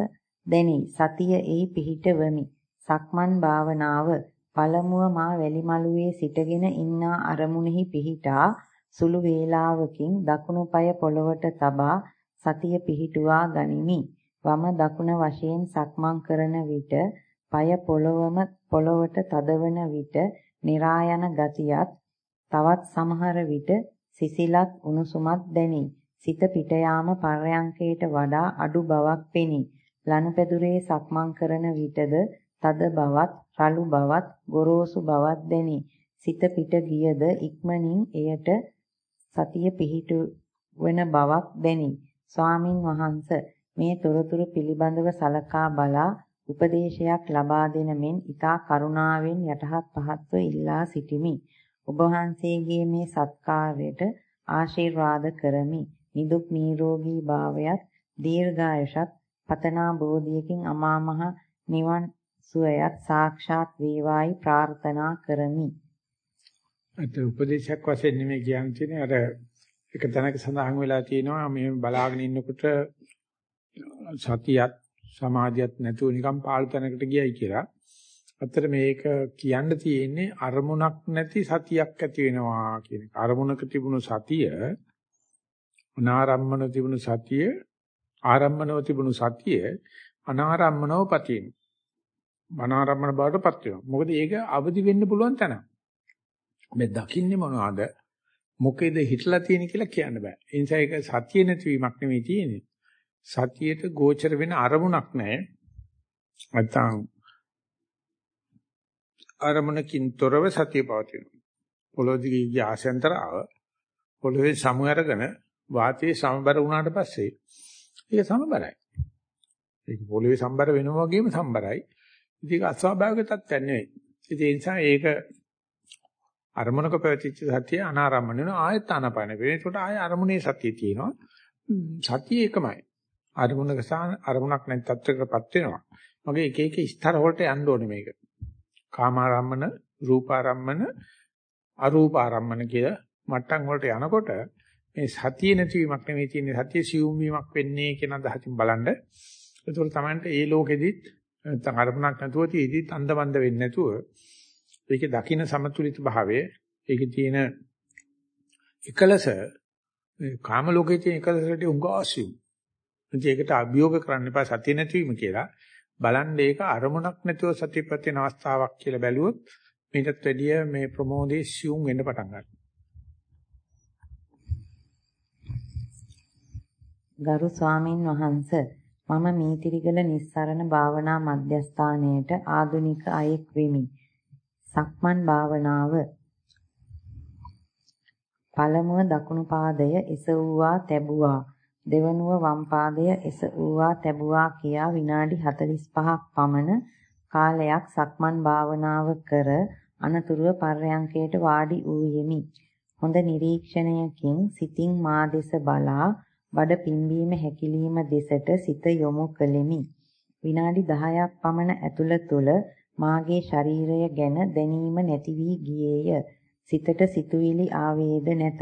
දැනි සතිය එහි පිහිටවමි. සක්මන් භාවනාව පළමුව මා වැලිමලුවේ සිටගෙන ඉන්නා අරමුණෙහි පිහිටා සුළු වේලාවකින් දකුණු පාය පොළවට තබා සතිය පිහිටුවා ගනිමි. වම දකුණ වශයෙන් සක්මන් කරන විට পায় පොළවම පොළවට තදවන විට નિરાයන ගතියත් තවත් සමහර විට සිසිලත් උණුසුමත් දැනේ. සිත පිට යාම පර්යංකයට වඩා අඩු බවක් පෙනේ. ලනුපැදුරේ සක්මන් කරන විටද තද බවත්, රළු බවත්, ගොරෝසු බවත් දැනේ. සිත පිට ගියද ඉක්මනින් එයට සතිය පිහිටු වෙන බවක් දැනේ. ස්වාමින් වහන්සේ මේ තොරතුරු පිළිබඳව සලකා බලා උපදේශයක් ලබා දෙන මෙන් ඊතා කරුණාවෙන් යටහත් පහත්ව ඉල්ලා සිටිමි. ඔබ වහන්සේගේ මේ සත්කාරයට ආශිර්වාද කරමි. නිදුක් නිරෝගී භාවයත් දීර්ඝායසත් පතනා බෝධියකින් අමා මහ නිවන් සුවයත් සාක්ෂාත් වේවායි ප්‍රාර්ථනා කරමි. අත උපදේශයක් වශයෙන් නෙමෙයි කියන්නේ අර එක තැනක සඳහන් වෙලා තියෙනවා මේ බලාගෙන ඉන්නකොට සතියත් සමාධියත් නැතුව නිකන් පාළු තැනකට ගියයි කියලා. අතර මේක කියන්න තියෙන්නේ අරමුණක් නැති සතියක් ඇති වෙනවා කියන එක. අරමුණක තිබුණු සතිය අනාරම්මන තිබුණු සතිය ආරම්මනව තිබුණු සතිය අනාරම්මනව පතින. අනාරම්මන බවටපත් වෙනවා. මොකද ඒක අවදි වෙන්න පුළුවන් තැන. මේ දකින්නේ මොනවද? මොකේද හිටලා තියෙන කියලා කියන්න බෑ. ඒ නිසා ඒක සතිය නැතිවීමක් නෙමෙයි තියෙන්නේ. සතියට ගෝචර වෙන අරමුණක් නැහැ. නැත්තම් අරමුණකින් තොරව සතිය පවතිනවා. පොළොදිගේ ගිය ආසෙන්තරාව පොළොවේ සමු අරගෙන වාතයේ සමබර වුණාට පස්සේ ඒක සමබරයි. ඒක පොළොවේ සම්බර වෙනවා වගේම සම්බරයි. ඉතින් ඒක අස්වාභාවික තත්ත්වයක් නෙවෙයි. ඉතින් ඒ නිසා ඒක අරමුණක පැවතිච්ච සතිය අනාරම්මන වෙනවා ආයත් ආනපන වෙනවා. ඒකට ආය අරමුණේ සතිය තියෙනවා. සතිය එකමයි. අරමුණක අරමුණක් නැති තත්ත්වයකටපත් වෙනවා. මගේ එක එක ස්තර වලට යන්න ඕනේ මේක. කාමාරම්මන, රූපාරම්මන, අරූපාරම්මන කියලා මට්ටම් වලට යනකොට මේ සතිය නැතිවීමක් නෙවෙයි තියෙන්නේ සතිය සියුම් වීමක් වෙන්නේ කියන අදහසින් බලන්න. ඒතකොට තමයි ඒ ලෝකෙදිත් නැත්නම් අරමුණක් නැතුව තියෙදිත් අන්දමන්ද වෙන්නේ නැතුව ඒකේ දකින්න සමතුලිත භාවය ඒකේ තියෙන එකලස කාම ලෝකයේ තියෙන එකලසට උංගාසියු. ඒකට අභියෝග කරන්න එපා සතිය නැතිවීම කියලා. බලන්න ඒක අරමුණක් නැතුව සතිපත්‍යන අවස්ථාවක් කියලා බැලුවොත් මේකත් වැඩිය මේ ප්‍රමෝදේ සියුම් වෙන්න පටන් ගන්නවා. ගරු ස්වාමින් වහන්ස මම මීතිරිගල නිස්සරණ භාවනා මධ්‍යස්ථානයේට ආදුනික අයෙක් වෙමි. සක්මන් භාවනාව පළමුව දකුණු පාදය එසවුවා තැබුවා දෙවනුව වම් පාදය එසවුවා තැබුවා කියා විනාඩි 45ක් පමණ කාලයක් සක්මන් භාවනාව කර අනතුරුව පර්යංකයට වාඩි වූ යෙමි. හොඳ නිරීක්ෂණයකින් සිතින් මා දෙස බලා බඩ පිම්බීම හැකිලිම දෙසට සිත යොමු කළෙමි. විනාඩි 10ක් පමණ ඇතුළත තුල මාගේ ශරීරය ගැන දැනීම නැති වී ගියේය. සිතට සිතුවිලි ආවේද නැත.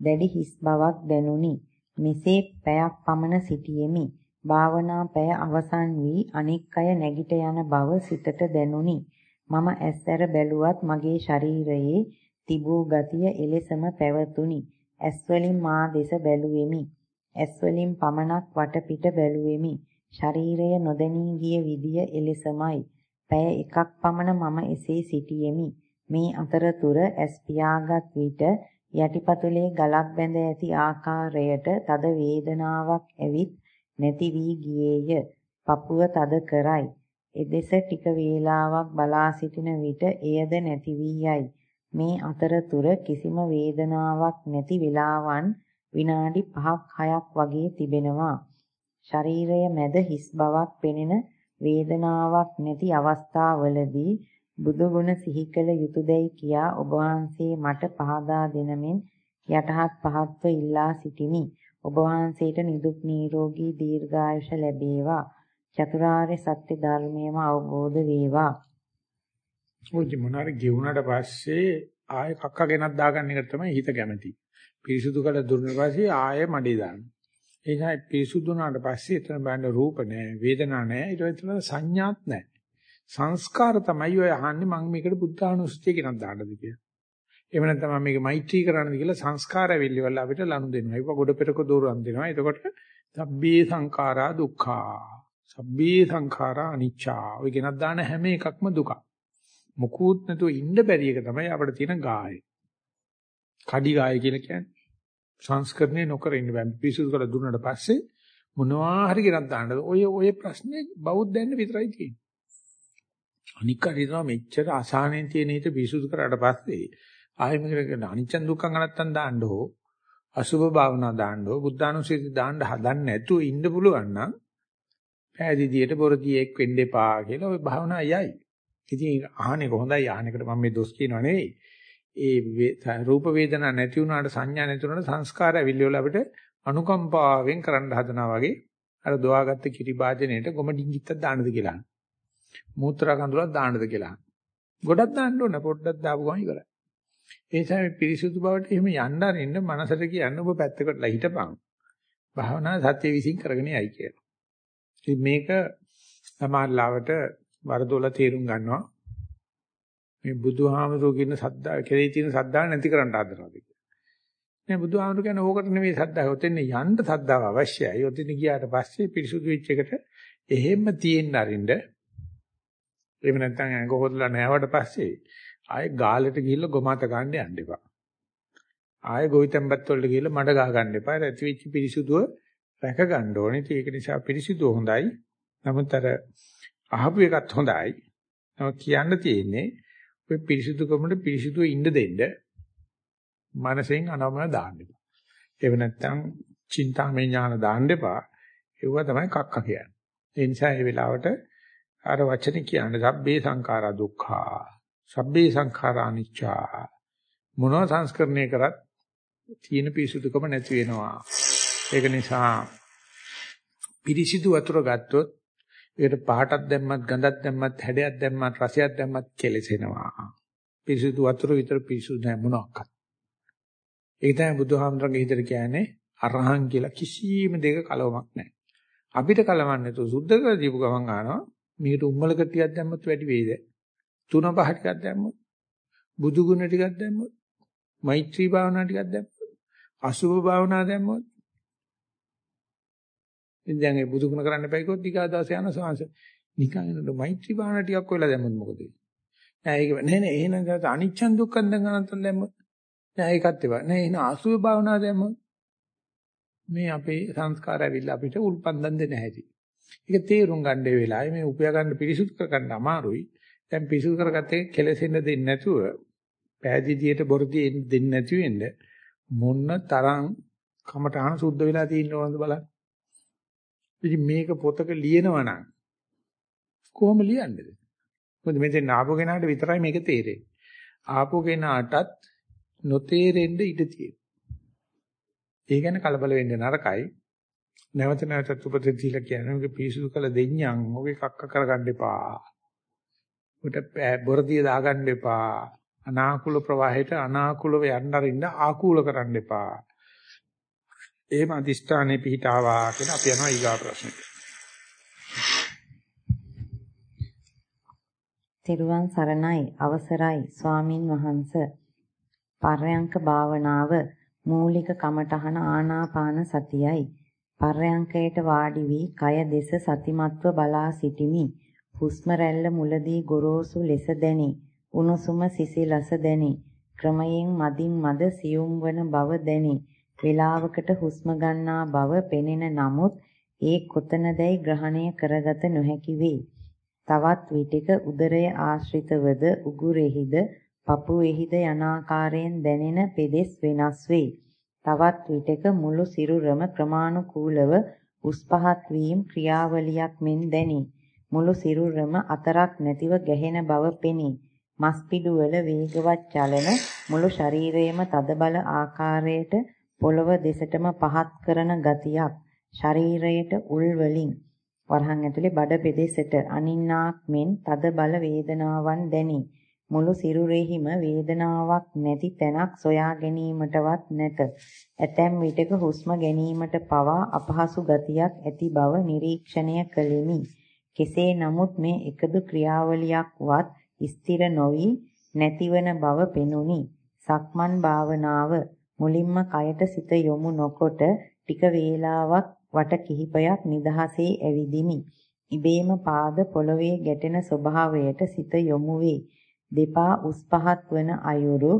දැඩි හිස් බවක් දැනුනි. මෙසේ පැයක් පමණ සිටියෙමි. භාවනා පැය අවසන් වී අනික් අය නැගිට යන බව සිතට දැනුනි. මම ඇස්සර බැලුවත් මගේ ශරීරයේ තිබූ ගතිය එලෙසම පැවතුනි. ඇස් වලින් මා දෙස බැලුවෙමි. ඇස් වලින් පමණක් වටපිට බැලුවෙමි. ශරීරය නොදැනී ගිය විදිය එලෙසමයි. පැය එකක් පමණ මම එසේ සිටියෙමි. මේ අතරතුර ඇස් පියාගත් විට යටිපතුලේ ගලක් බැඳ ඇති ආකාරයට තද වේදනාවක් ඇවිත් නැති වී ගියේය. පපුව තද කරයි. එදෙස ටික වේලාවක් බලා සිටින විට එයද නැති වී යයි. මේ අතරතුර කිසිම වේදනාවක් නැති වෙලාවන් විනාඩි 5ක් 6ක් වගේ තිබෙනවා. ශරීරය මැද හිස් බවක් පෙනෙන වේදනාවක් නැති අවස්ථාවලදී බුදු ගුණ සිහි කළ යුතුයදයි කියා ඔබ වහන්සේ මට පහදා දෙනමින් යටහත් පහත්ව ඉල්ලා සිටිමි. ඔබ වහන්සේට නිදුක් නිරෝගී දීර්ඝායුෂ ලැබේවා. චතුරාර්ය සත්‍ය ධර්මයම අවබෝධ වේවා. ඔය මොනාර ගෙවුනට පස්සේ ආයෙ කක්ක ගෙනත් දාගන්න එක තමයි හිත කැමති. පිරිසුදු කළ දුන්න පස්සේ ආයෙ මඩේ දාන්න. ඒ නිසා පිරිසුදු වුණාට පස්සේ එතන බලන්න රූප නැහැ, වේදනා නැහැ, ඊට පස්සේ සංඥාත් නැහැ. සංස්කාර තමයි ඔය අහන්නේ මම මේකට බුද්ධානුස්සතිය කියනක් දාන්නද කියලා. එහෙම නැත්නම් මම මේක මෛත්‍රී කරන්නද කියලා සංස්කාර වෙල්ලිවල අපිට ලනු දෙනවා. ඒක ගොඩ පෙරක දෝරුම් දෙනවා. එතකොට සබ්බේ සංඛාරා දුක්ඛා. සබ්බේ සංඛාරා අනිච්චා. ඔය කියනක් දාන හැම එකක්ම දුකක්. මුකුත් නැතුව ඉන්න බැරි එක තමයි අපිට තියෙන ගාය. කඩි ගාය කියලා කියන්නේ. සංස්කරණය නොකර ඉන්න බෑ. පිසුදු කරලා දුන්නාට පස්සේ මොනවා හරි ගෙනත් දාන්නද? ඔය ඔය ප්‍රශ්නේ බෞද්ධයන්ට විතරයි තියෙන්නේ. අනික් හරිනවා මෙච්චර අසහනෙන් තියෙන හිත පිසුදු කරාට පස්සේ ආයෙ මේකට අනිච්ච දුක්ඛං අනත්තං දාන්න හෝ අසුභ භාවනා දාන්න හෝ බුද්ධානුස්සති දාන්න හදන්න නැතුව ඉන්න පුළුවන් නම් පෑදීදියට බොරදියෙක් වෙන්න එපා කියලා ওই භාවනා යයි. ඉතින් අහන්නේ කොහොඳයි අහන්නේකට මම මේ දොස් කියනව නෙවෙයි. ඒ රූප වේදනා නැති වුණාට සංඥා නැති වුණාට සංස්කාර ඇවිල්ලිවල අපිට අනුකම්පාවෙන් කරන්න හදනවා වගේ අර දොවාගත්ත කිරි භාජනයේට ගොම ඩිංගිත්තක් දාන්නද කියලා. මූත්‍රා කඳුලක් දාන්නද කියලා. ගොඩක් දාන්න ඕන පොඩ්ඩක් දාපු ගමන් ඉවරයි. ඒ නිසා මේ පිරිසුදු බවට එහෙම යන්න අරින්න මනසට කියන්න ඔබ පැත්තකටලා හිටපන්. භාවනා සත්‍ය විසින් කරගෙන යයි කියලා. ඉතින් මේක සමාල්ලාවට වරදොල තේරුම් ගන්නවා. මේ බුදුහාමරෝ කියන සද්දා කෙරේ තියෙන සද්දා නැති කරන්න හදනවාද කියලා. මේ බුදුහාමරෝ කියන්නේ ඕකට නෙවෙයි සද්දා. ඔතෙන් යන්න සද්දාව අවශ්‍යයි. ඔතෙන් ගියාට පස්සේ පිරිසුදු වෙච්ච එකට එහෙම තියෙන්න අරින්න. එහෙම නැත්නම් ඇඟ හොදලා නැවට පස්සේ ආයෙ ගාලට ගිහිල්ලා ගොමාත ගන්න යන්න එපා. ආයෙ ගොවිතැන්පත් වලට ගිහිල්ලා මඩ ගහ ගන්න එපා. ඇති වෙච්ච පිරිසුදුව රැක ගන්න ඕනේ. ඒක නිසා පිරිසුදුව හොඳයි. නමුත් අර අහපු එකත් හොඳයි. නමුත් කියන්න තියෙන්නේ ඔය පිරිසුදුකමට පිරිසුදුව ඉන්න දෙන්න. මනසෙන් අනවම දාන්න එපා. ඒව නැත්තම් චින්තාමය ඥාන දාන්න එපා. ඒව තමයි කක්ක කියන්නේ. ඒ නිසා මේ වෙලාවට අර වචනේ කියන්නේ සබ්බේ සංඛාරා දුක්ඛා. සබ්බේ සංඛාරා අනිච්චා. මොනවා සංස්කරණය කරත් තියෙන පිරිසුදුකම නැති වෙනවා. ඒක නිසා පිරිසිදු වතුර ගත්තොත් ඒකට පහටක් දැම්මත් ගඳක් දැම්මත් හැඩයක් දැම්මත් රසයක් දැම්මත් කෙලසෙනවා. පිරිසිදු වතුර විතර පිරිසුදු නැහැ මොනක්වත්. ඒක තමයි බුදුහාමරගේ හිතට කියන්නේ අරහං කියලා කිසිම දෙයක කලවමක් නැහැ. අපිට කලවන්නේ તો සුද්ධ කරලා දීපු ගමන් ආනවා. මේකට උම්මලක ටිකක් දැම්මත් වැඩි වෙයිද? තුන පහ ටිකක් දැම්මොත් බුදු ගුණ ටිකක් දැම්මොත් මෛත්‍රී භාවනා ටිකක් දැම්මොත් අසුභ භාවනා දැම්මොත් ඉතින් දැන් ඒ බුදු ගුණ කරන්න එපා කිව්වොත් ඊගා දවසේ යන සංස නිකන් එනකොට මෛත්‍රී භාවනා ටිකක් වෙලා දැම්මොත් මොකද වෙන්නේ? නෑ ඒක නෑ නෑ එහෙනම් ගාත අනිච්චන් දුක්ඛන් දැන් අනන්තන් දැම්මොත් නෑ ඒකත් ඒවා. නෑ එහෙනම් අසුභ භාවනා දැම්මොත් මේ අපේ සංස්කාර ඇවිල්ලා අපිට උල්පන්දම් දෙන්න හැටි. ඒක තේරුම් ගන්න වෙලාවේ මේ උපයා ගන්න පිරිසුදු කර ගන්න අමාරුයි. දැන් පිරිසුදු කරගත්තේ කෙලෙසෙන්න දෙන්නේ නැතුව පෑදීදියට බොරදී දෙන්නේ නැති වෙන්න මොන්න තරම් කමටහන සුද්ධ වෙලා තියෙනවද බලන්න. ඉතින් මේක පොතක ලියනවා නම් කොහොම ලියන්නේද? මොකද මෙතෙන් ආපු කෙනාට විතරයි මේක තේරෙන්නේ. ආපු කෙනාටත් නොතේරෙන්න ඉඩ තියෙනවා. ඒ ගැන කලබල වෙන්න නරකයි. නැවත නැවතත් උපදෙස් දීලා කියන්නේ මේක පිසුදු කළ දෙඤ්ඤං ඔගේ කක්ක කරගන්න එපා. උට බොරදිය දාගන්න එපා. අනාකූල ප්‍රවාහයට අනාකූලව යන්න අරින්න ආකූල කරන්න එපා. එහෙම අදිෂ්ඨානෙ පිහිටාවා කියලා අපි යනවා ඊගා ප්‍රශ්නෙට. තෙරුවන් සරණයි. අවසරයි ස්වාමින් වහන්ස. පර්යංක භාවනාව මූලික කමඨහන ආනාපාන සතියයි. පර්යංකයට වාඩි වී කය දෙස සතිමත්ව බලා සිටිමි. හුස්ම රැල්ල මුලදී ගොරෝසු ලෙස දැනි. උණුසුම සිසිලස දැනි. ක්‍රමයෙන් මදින් මද සියුම් වන බව දැනි. වේලාවකට හුස්ම ගන්නා බව පෙනෙන නමුත් ඒ කොතනදැයි ග්‍රහණය කරගත නොහැකි වේ. තවත් විටක උදරය ආශ්‍රිතවද උගුරෙහිද පපුවේහිද යන ආකාරයෙන් දැනෙන පෙදෙස් වෙනස් වේ. තවත් විටක මුළු සිරුරම ක්‍රමානුකූලව උස් පහත් වීම ක්‍රියාවලියක් මෙන් දැනේ. මුළු සිරුරම අතරක් නැතිව ගැහෙන බව පෙනේ. මස්පිඩු වල වේගවත් චලන මුළු ශරීරයේම තදබල ආකාරයට පොළව දෙසටම පහත් කරන ගතියක් ශරීරයට උල් වලින් වරහන් ඇතුලේ බඩ පෙදෙසට අනින්නාක් මෙන් තද බල වේදනාවන් දැනි. මුළු සිරුරෙහිම වේදනාවක් නැති තැනක් සොයා ගැනීමටවත් නැත. ඇතැම් විටක හුස්ම ගැනීමට පවා අපහසු ගතියක් ඇති බව නිරීක්ෂණය කළෙමි. කෙසේ නමුත් මේ එකදු ක්‍රියාවලියක්වත් ස්ථිර නොවි නැතිවන බව පෙනුනි. සක්මන් භාවනාව මුලින්ම කයට සිත යොමු නොකොට ටික වේලාවක් වට කිහිපයක් නිදහසේ ඇවිදිමි. ඉබේම පාද පොළවේ ගැටෙන ස්වභාවයට සිත යොමු වේ. දෙපා උස් පහත් වන අයුරු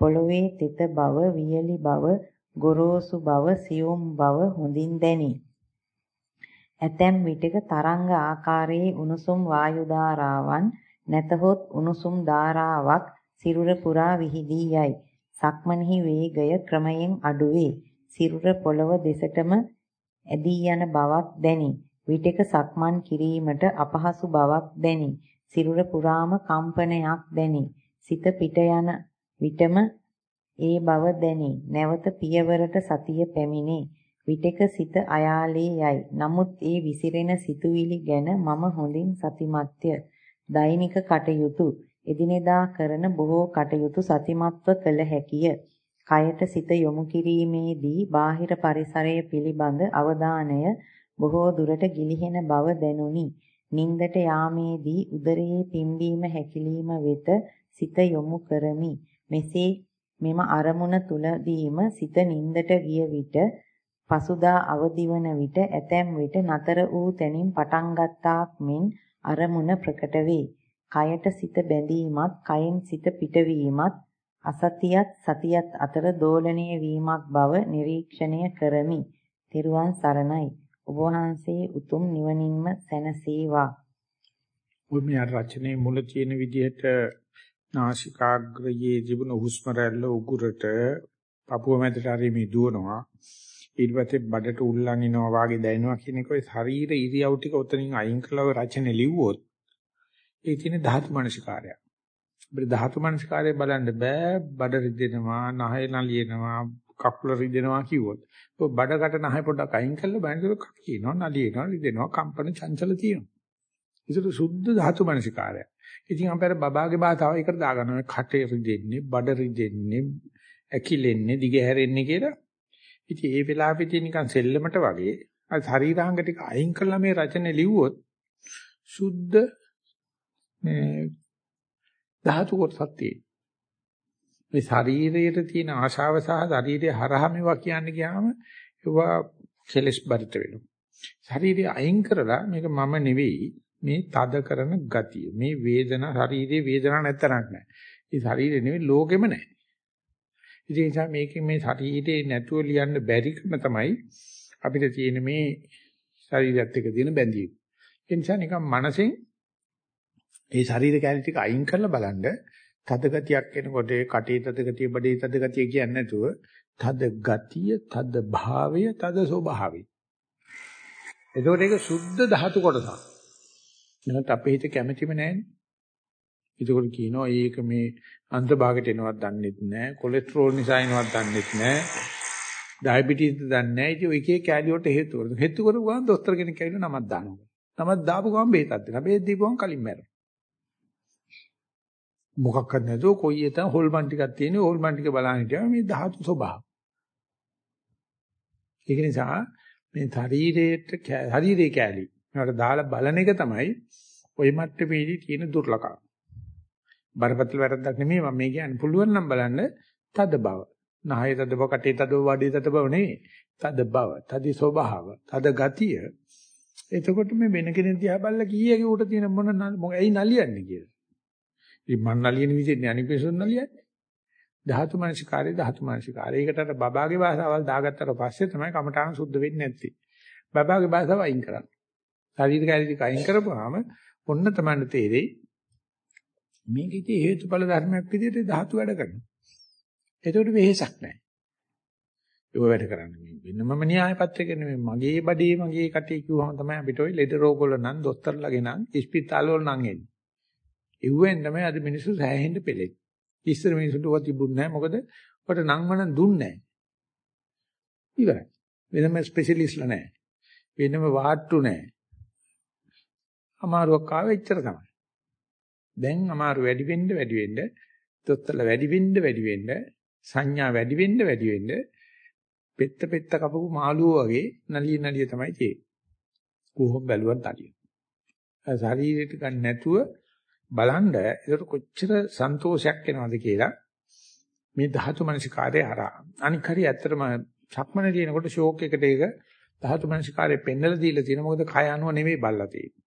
පොළවේ තෙත බව, වියලි බව, ගොරෝසු බව, සියුම් බව හොඳින් දැනේ. ඇතැම් විටක තරංග ආකාරයේ උණුසුම් වායු ධාරාවන් නැතහොත් උණුසුම් ධාරාවක් සිරුර පුරා විහිදී යයි. සක්මනෙහි වේගය ක්‍රමයෙන් අඩුවේ. සිරුර පොළව දෙසටම ඇදී යන බවක් දැනි. විටක සක්මන් කිරීමට අපහසු බවක් දැනි. සිරුර පුරාම කම්පනයක් දැනි. සිත පිට යන විටම ඒ බව දැනි. නැවත පියවරට සතිය පැමිණේ. විටක සිත අයාලේ යයි. නමුත් ඒ විසිරෙන සිතුවිලි ගැන මම හොඳින් සතිමත්ය. දෛනික කටයුතු එදිනෙදා කරන බොහෝ කටයුතු සතිමත්ව කළ හැකිය. කයට සිත යොමු කිරීමේදී බාහිර පරිසරය පිළිබඳ අවධානය බොහෝ දුරට ගිලිහෙන බව දැනුනි. නින්දට යාමේදී උදරයේ පිම්බීම හැකිලිම වෙත සිත යොමු කරමි. මෙසේ මෙම අරමුණ තුලදීම සිත නින්දට ගිය විට පසුදා අවදිවන විට ඇතැම් විට නතර වූ තැනින් පටන් ගත්තාක් මෙන් අරමුණ ප්‍රකට වේ. කයට සිත බැඳීමත්, කයෙන් සිත පිටවීමත්, අසතියත් සතියත් අතර දෝලණය වීමක් බව නිරීක්ෂණය කරමි. තෙරුවන් සරණයි. ඔබ වහන්සේ උතුම් නිවනින්ම සැනසේවා. ඔය මේ රචනයේ මුල තියෙන විදිහට නාසිකාග්‍රයේ තිබුණු හුස්ම රැල්ල උගුරට පපුව මැදට හරි මේ දුවනවා ඊට පස්සේ බඩට උල්ලන්ිනවා වාගේ දැනෙනවා කියන එක ඔය ශරීර ඉරියව් ටික උතනින් අයින් කළා රචනෙ ලිව්වොත් ඒ තියෙන ධාතු මනසිකාරය. අපිට ධාතු මනසිකාරය බලන්න බෑ බඩ රිදෙනවා, නහය නලියනවා, කකුල රිදෙනවා කිව්වොත්. ඔය බඩකට නහය පොඩ්ඩක් අයින් කළා බලනකොට කකිනවා, නලියනවා, රිදෙනවා, කම්පන චංචල තියෙනවා. ඒක සුද්ධ ධාතු මනසිකාරය. ඉතින් අපේ බබාගේ භාෂාව එකට දාගන්නවා. කටේ රිදෙන්නේ, බඩ රිදෙන්නේ, ඇකිලෙන්නේ, දිගහැරෙන්නේ කියලා ඉතින් ඒ වෙලාවෙදී නිකන් සෙල්ලමට වගේ අර ශරීරාංග ටික අයින් කළා මේ රචනෙ ලිව්වොත් සුද්ධ මේ ධාතු කොටසක් තියෙනවා. මේ ශරීරයේ තියෙන ආශාව සහ ශරීරය හරහා මේවා කියන්නේ ගියාම ඒවා කෙලස් බරිත වෙනවා. ශරීරය අයින් කරලා මේක මම නෙවෙයි මේ තද කරන ගතිය. මේ වේදනා ශරීරයේ වේදනා නැත්තනක් නැහැ. මේ ශරීරය නෙවෙයි ලෝකෙම නැහැ. ඉතින් ඒ නිසා මේකේ මේ ශරීරේ නැතුව ලියන්න බැරිකම තමයි අපිට තියෙන මේ ශරීරයත් එක්ක තියෙන බැඳීම. ඒ නිසා නිකන් මනසෙන් ඒ ශරීර කැලි ටික අයින් කරලා බලන්න තද ගතියක් එනකොට කටේ තද ගතිය බඩේ තද ගතිය කියන්නේ නැතුව තද ගතිය තද භාවය තද ස්වභාවය. එතකොට ඒක සුද්ධ ධාතු කොටසක්. නැත්නම් අපේ හිත කැමැතිම නැහැනේ. ඒකෝට කියනවා ඒක මේ අන්තභාගයට එනවත් දන්නෙත් නැහැ. කොලෙස්ටරෝල් නිසා එනවත් දන්නෙත් නැහැ. ඩයබටිස් දන්නේ නැහැ. ඉතින් ඔයකේ කැලිය වලට හේතු වල. හේතු කරු ගමන් දොස්තර කෙනෙක් ඇවිල්ලා නමක් දානවා. නමක් දාපු ගමන් බේතක් දෙනවා. බේත් දීපුවම කලින් මැරෙනවා. මොකක්වත් නැතුව කොයි එතන හොල්මන් ටිකක් තියෙනවා. හොල්මන් ටික බලන්න හිටියා මේ ධාතු ස්වභාව. ඒක නිසා මේ ශරීරයට ශරීරයේ කැලි. මේකට දාලා බලන එක තමයි ওই මට්ටමේදී තියෙන දුර්ලභකම. බරපතල වැරද්දක් නෙමෙයි මම මේ කියන්නේ පුළුවන් නම් බලන්න තද බව. නහය තද බව, කටේ තද බව, වඩේ තද බව නෙවෙයි. තද බව, තදි ස්වභාව, තද ගතිය. එතකොට මේ වෙන කෙනෙක් දිහා බලලා කීයක උට තියෙන මොන ඇයි නලියන්නේ කියලා. ඉතින් මන් නලියන විදිහේ අනික පිසුන් නලියන්නේ. ධාතු මනසිකාරය ධාතු මනසිකාරය. ඒකට අර බබාගේ භාෂාවල් දාගත්තට පස්සේ තමයි කමඨාන සුද්ධ වෙන්නේ නැත්තේ. බබාගේ භාෂාව අයින් කරන්න. ශරීර කැලේ අයින් කරපුවාම ඔන්න තමයි තේරෙයි මේක ඉතින් හේතුඵල ධර්මයක් විදිහට ධාතු වැඩ කරනවා. ඒකට වෙහෙසක් නැහැ. ඒක වැඩ කරන්නේ වෙනමම න්‍යාය පත්‍රයක නෙමෙයි මගේ බඩේ මගේ කටේ කිව්වම තමයි අපිට ওই ලෙඩ රෝග වල නම් දොස්තරලාගේ නම් ඉස්පිතාල වල නම් එන්නේ. ඉුවෙන් තමයි අද මිනිස්සු සෑහෙන්න පෙළෙන්නේ. ඉස්සර මිනිස්සුන්ට ඔක තිබුණ නැහැ මොකද ඔකට නම් වන දුන්නේ නැහැ. ඉවරයි. වෙනම ස්පෙෂලිස්ට්ලා නැහැ. වෙනම වාට්ටු නැහැ. අමාරුවක් ආවෙ එච්චර තමයි. දැන් අමාරු වැඩි වෙන්න වැඩි වෙන්න තොත්තල වැඩි වෙන්න වැඩි වෙන්න සංඥා වැඩි වෙන්න වැඩි වෙන්න පෙත්ත පෙත්ත කපපු මාළුවෝ වගේ නලිය නලිය තමයි තියෙන්නේ. කොහොම බැලුවත් නලිය. ශරීරයට ගන්න නැතුව බලන්න ඒකට කොච්චර සන්තෝෂයක් එනවද කියලා මේ ධාතු මනසිකාරය හරහා. අනික හරි ඇත්තටම සක්මන දිනකොට ෂෝක් එකට ඒක ධාතු මනසිකාරය පෙන්නලා දීලා තියෙන මොකද කය අනුව නෙමෙයි බල්ලා තියෙන්නේ.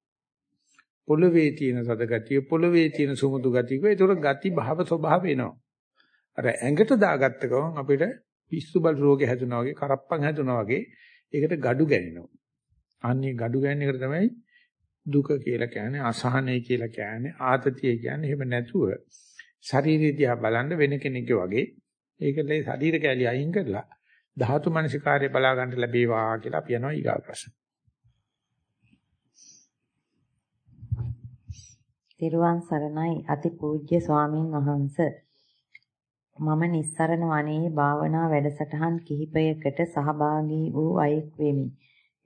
පොළවේ තියෙන සද ගතිය පොළවේ තියෙන සුමුදු ගතියක ඒතර ගති භාව ස්වභාව එනවා. අර ඇඟට දාගත්ත ගමන් අපිට පිස්සු බල රෝගේ හැදුනා වගේ කරප්පන් හැදුනා වගේ ඒකට gadu ගැනෙනවා. අන්නේ gadu ගැනෙන එකට තමයි දුක කියලා කියන්නේ අසහනය කියලා කියන්නේ ආතතිය කියන්නේ එහෙම නැතුව ශරීරය දිහා බලන්න වෙන කෙනෙක්ගේ වගේ ඒකලේ ශරීර කැලිය අයින් කරලා ධාතු මනසිකාර්ය බලා ගන්න ලැබේවා කියලා අපි යනවා ඊගා ප්‍රශ්න. තිරුවන් සරණයි අතිපූජ්‍ය ස්වාමින් වහන්ස මම නිස්සරණ වනයේ භාවනා වැඩසටහන් කිහිපයකට සහභාගී වූ අයෙක් වෙමි.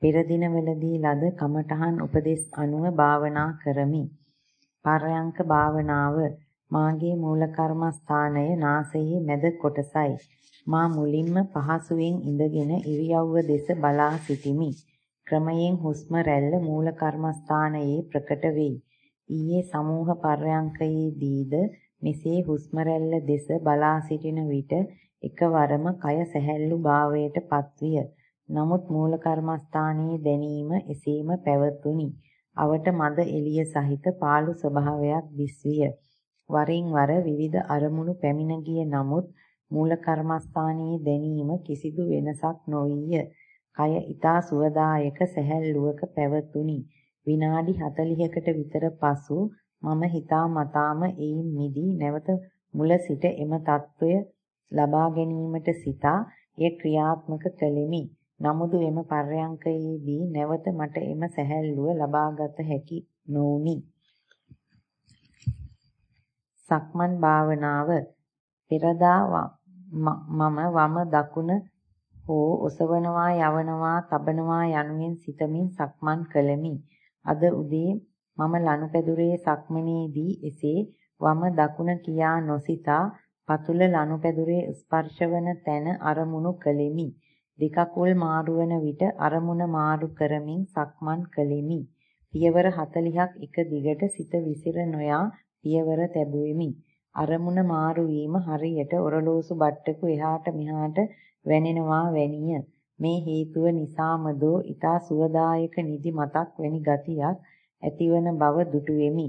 පෙර දිනවලදී ලද කමඨහන් උපදෙස් අනුව භාවනා කරමි. පරයන්ක භාවනාව මාගේ මූල කර්මස්ථානය නාසයේ මැද කොටසයි. මා මුලින්ම පහසුවෙන් ඉඳගෙන ඉරියව්ව දෙස බලා සිටිමි. ක්‍රමයෙන් හුස්ම රැල්ල මූල කර්මස්ථානයේ ප්‍රකට වෙයි. ඊයේ සමූහ පර්යංකයේදීද මෙසේ හුස්ම රැල්ල දෙස බලා සිටින විට එකවරම කය සැහැල්ලු භාවයට පත්විය. නමුත් මූල කර්මස්ථානයේ දැනීම එසේම පැවතුණි. අවට මද එළිය සහිත පාළු ස්වභාවයක් දිස්විය. වරින් වර විවිධ අරමුණු පැමිණ ගිය නමුත් මූල කර්මස්ථානයේ දැනීම කිසිදු වෙනසක් නොවිය. කය ඊතා සුවදායක සැහැල්ලුවක පැවතුණි. විනාඩි 40කට විතර පසු මම හිතා මතාම එයින් මිදී නැවත මුල සිට එම తত্ত্বය ලබා ගැනීමට සිතා එය ක්‍රියාත්මක කළෙමි. නමුදු එම පර්යංකයේදී නැවත මට එම සැහැල්ලුව ලබාගත හැකි නොඋනි. සක්මන් භාවනාව පෙරදා මම වම දකුණ හෝ ඔසවනවා යවනවා තබනවා යනුවෙන් සිතමින් සක්මන් කළෙමි. අද උදේ මම ලනුපැදුරේ සක්මනේදී එසේ වම දකුණ කියා නොසිතා පතුල ලනුපැදුරේ ස්පර්ශවන තැන අරමුණු කළෙමි. දෙකකුල් මාරුවන විට අරමුණ මාරු කරමින් සක්මන් කළෙමි. පියවර 40ක් එක දිගට සිත විසිර නොයා පියවර තැබුවෙමි. අරමුණ මාරු වීම හරියට ඔරලෝසු බට්ටකු එහාට මෙහාට වැනෙනවා වැනිය. මේ හේතුව නිසාමදෝ ඊතා සුවදායක නිදි මතක් වැනි ගතියක් ඇතිවන බව දුටුවෙමි.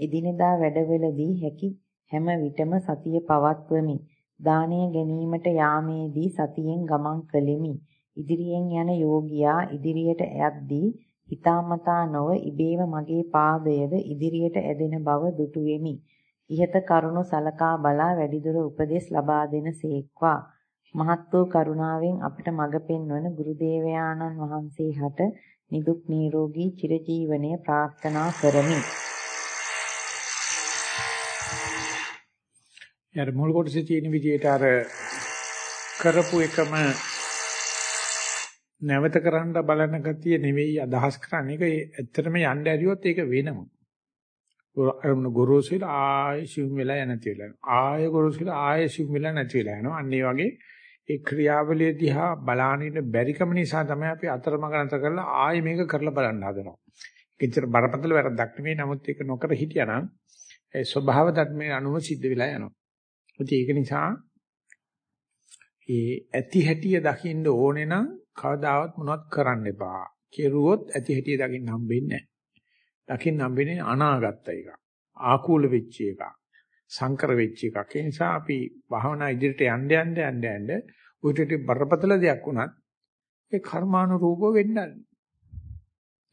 එදිනෙදා වැඩවලදී හැකි හැම විටම සතිය පවත්වමි. දාණය ගැනීමට යාමේදී සතියෙන් ගමන් කළෙමි. ඉදිරියෙන් යන යෝගියා ඉදිරියට යද්දී හිතාමතා නොව ඉබේම මගේ පාදයද ඉදිරියට ඇදෙන බව දුටුවෙමි. ইহත කරුණු සලකා බලා වැඩිදුර උපදෙස් ලබා දෙන සේක්වා. මහත් වූ කරුණාවෙන් අපට මඟ පෙන්වන ගුරු දේවයාණන් වහන්සේ හට නිදුක් නිරෝගී චිරජීවනය ප්‍රාර්ථනා කරමි. යාර මුල් කොටසේ තියෙන විදිහට අර කරපු එකම නැවත කරන්න බලන ගතිය නෙවෙයි අදහස් කරන්නේ. ඒක ඇත්තටම යන්න ඇරියොත් ඒක වෙනවා. අරමුණ ගොරෝසුලා ආයෙ සිුම් වෙලා නැති වෙලා යනවා. ආයෙ ගොරෝසුලා ආයෙ සිුම් වෙලා නැති වෙලා යනවා. අන්න ඒ වගේ ඒ ක්‍රියාවලිය දිහා බලානින්න බැරිකම නිසා තමයි අපි අතරමඟ නැතර කරලා ආයෙ මේක කරලා බලන්න හදනවා. ඒකෙච්චර බරපතල වැරද්දක් නෙවෙයි. නමුත් ඒක නොකර හිටියානම් ඒ ස්වභාව ධර්මයේ අනුව සිද්ධ වෙලා යනවා. ඒක නිසා ඒ ඇති හැටිය දකින්න ඕනේ නම් කවදාවත් මොනවත් කරන්න එපා. කෙරුවොත් ඇති හැටිය දකින්න හම්බෙන්නේ නැහැ. දකින්න හම්බෙන්නේ අනාගත එක. ආකූල වෙච්ච එක. සංකර වෙච්ච එකක්. ඒ නිසා අපි භාවනා ඉදිරියට යන්න යන්න යන්න යන්න උවිතට බරපතල දෙයක් වුණත් ඒ කර්මානුරූපව වෙන්නන්නේ.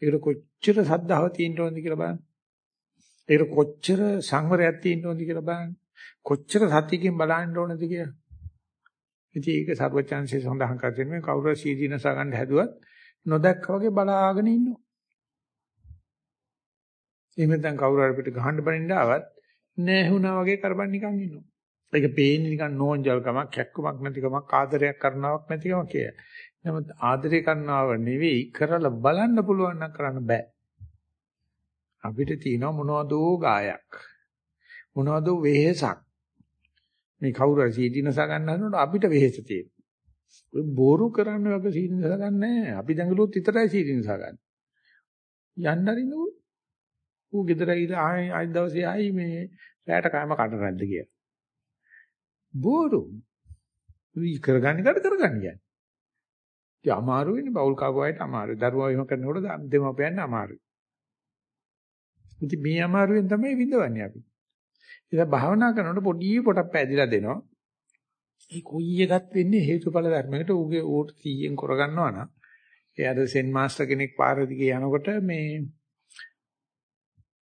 ඒකට කොච්චර සද්ධාව තියෙන්න ඕනද කියලා බලන්න. ඒකට කොච්චර සංවරයක් තියෙන්න ඕනද කියලා බලන්න. කොච්චර සතියකින් බලන්න ඕනද කියලා. ඉතින් ඒක සර්වචන්සේ සඳහන් කරගෙන මේ කවුරු සීදීනස ගන්න හැදුවත් නොදැක්ක වගේ බලාගෙන ඉන්නවා. එහෙම නැත්නම් කවුරු හරි පිට ගහන්න බනින්න ආවත් නැහුණා වගේ කරබන් නිකන් ඉන්නවා. ඒක පේන්නේ නිකන් නෝන්ජල්කමක්, කැක්කමක් නැතිකමක්, ආදරයක් කරනවක් නැතිකමක් කිය. නමුත් ආදරය කරනව නෙවෙයි කරලා බලන්න පුළුවන් නම් කරන්න බෑ. අපිට තියෙනවා මොනවදෝ ගායක්. මොනවදෝ වෙහෙසක්. මේ කවුරු හරි සීදීනස ගන්න හදනකොට අපිට වෙහෙස තියෙනවා. ඔය බෝරු කරන්න වගේ සීදීනස ගන්න නැහැ. අපි දඟලුවොත් විතරයි සීදීනස ගන්න. යන්න අරින්නකො. ඌ ගෙදර ඉඳලා ආයි ආයි දවසේ ආයි මේ රැයට කෑම කඩ නැද්ද කියලා. බෝරු. වී කරගන්න කඩ කරගන්න කියන්නේ. ඉතින් අමාරු වෙන්නේ බෞල් කාපුවාට අමාරුයි. දරුවා එහෙම කරනකොට දෙමව්පියන් අමාරුයි. ඉතින් මේ අමාරුවෙන් තමයි විඳවන්නේ අපි. ඉතින් භාවනා කරනකොට පොඩි පොටක් පැදිලා දෙනවා. ඒ කොයි එකක් වෙන්නේ හේතුඵල ධර්මයකට ඌගේ ඌට 100න් කරගන්නවා නම් ඒ අර සෙන් මාස්ටර් කෙනෙක් පාර දිගේ යනකොට මේ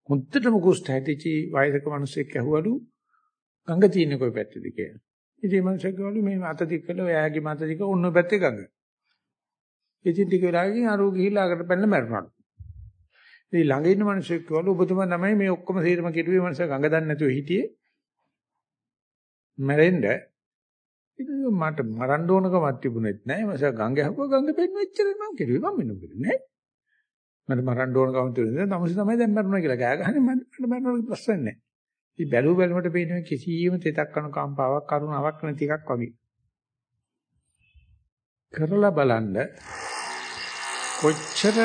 මුත්තටම කුස්ට හැදිච්චි වයසක මිනිස්සෙක් ඇහුවලු ගඟ තියෙන්නේ කොයි පැත්තේද කියලා. ඉතින් මිනිස්සෙක් කිව්වලු මේ අත දික් කළා එයාගේ මත දික ඔන්න පැත්තේ ගඟ. ඉතින් ටික වෙලාවකින් අරෝ ගිහිල්ලා අකට පැනලා මැරුණා. ඉතින් ළඟ ඉන්න මිනිස්සෙක් කිව්වලු ඔබතුමා තමයි මේ ඔක්කොම සීරම කෙරුවේ මිනිස්සු ගඟ දන්නේ නැතුව හිටියේ. මැරෙන්න ඉතින් මට මරන්න ඕනකමක් තිබුණෙත් නැහැ. මම ගඟ හැපුවා ගඟ පෙන්න එච්චරයි මං කෙරුවේ. මම මෙන්න නෑ. මට මරන්න ඕන කම තියෙනවා. තමසි තමයි දැන් මරනවා කියලා කෑ ගහන්නේ මට මරන්න ප්‍රශ්න නැහැ. ඉතින් බැලු බැලමට පේන කිසියම් තෙතක් අනුකම්පාවක් කරුණාවක් නැති එකක් වගේ. කරලා බලන්න කොච්චර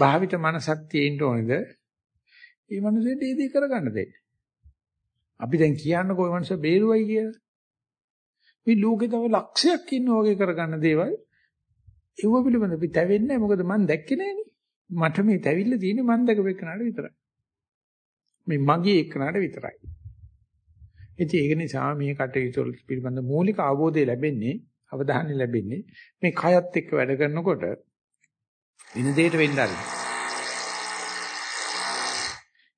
භාවිත මනසක් තියෙන්න ඕනේද? මේ මනුස්සයෙක් ඒ දේ කරගන්න දෙන්න. අපි දැන් කියන්න කොයි මනුස්ස බේරුවයි කියලා. මේ ලෝකේ තව ලක්ෂයක් ඉන්න වගේ කරගන්න දේවල් ඒව පිළිබඳ අපි තැවෙන්නේ නැහැ මොකද මම දැක්කේ නැහනේ. මට මේ තැවිල්ල තියෙන්නේ මම දැකපෙන්නාට විතරයි. මේ මගේ එක්කනට විතරයි. ඉතින් ඒක නිසා මේ කටයුතු පිළිබඳ මූලික අවබෝධය ලැබෙන්නේ අවධානය ලැබෙන්නේ මේ කයත් එක්ක වැඩ කරනකොට වෙන දෙයකට වෙන්න ආරින්න.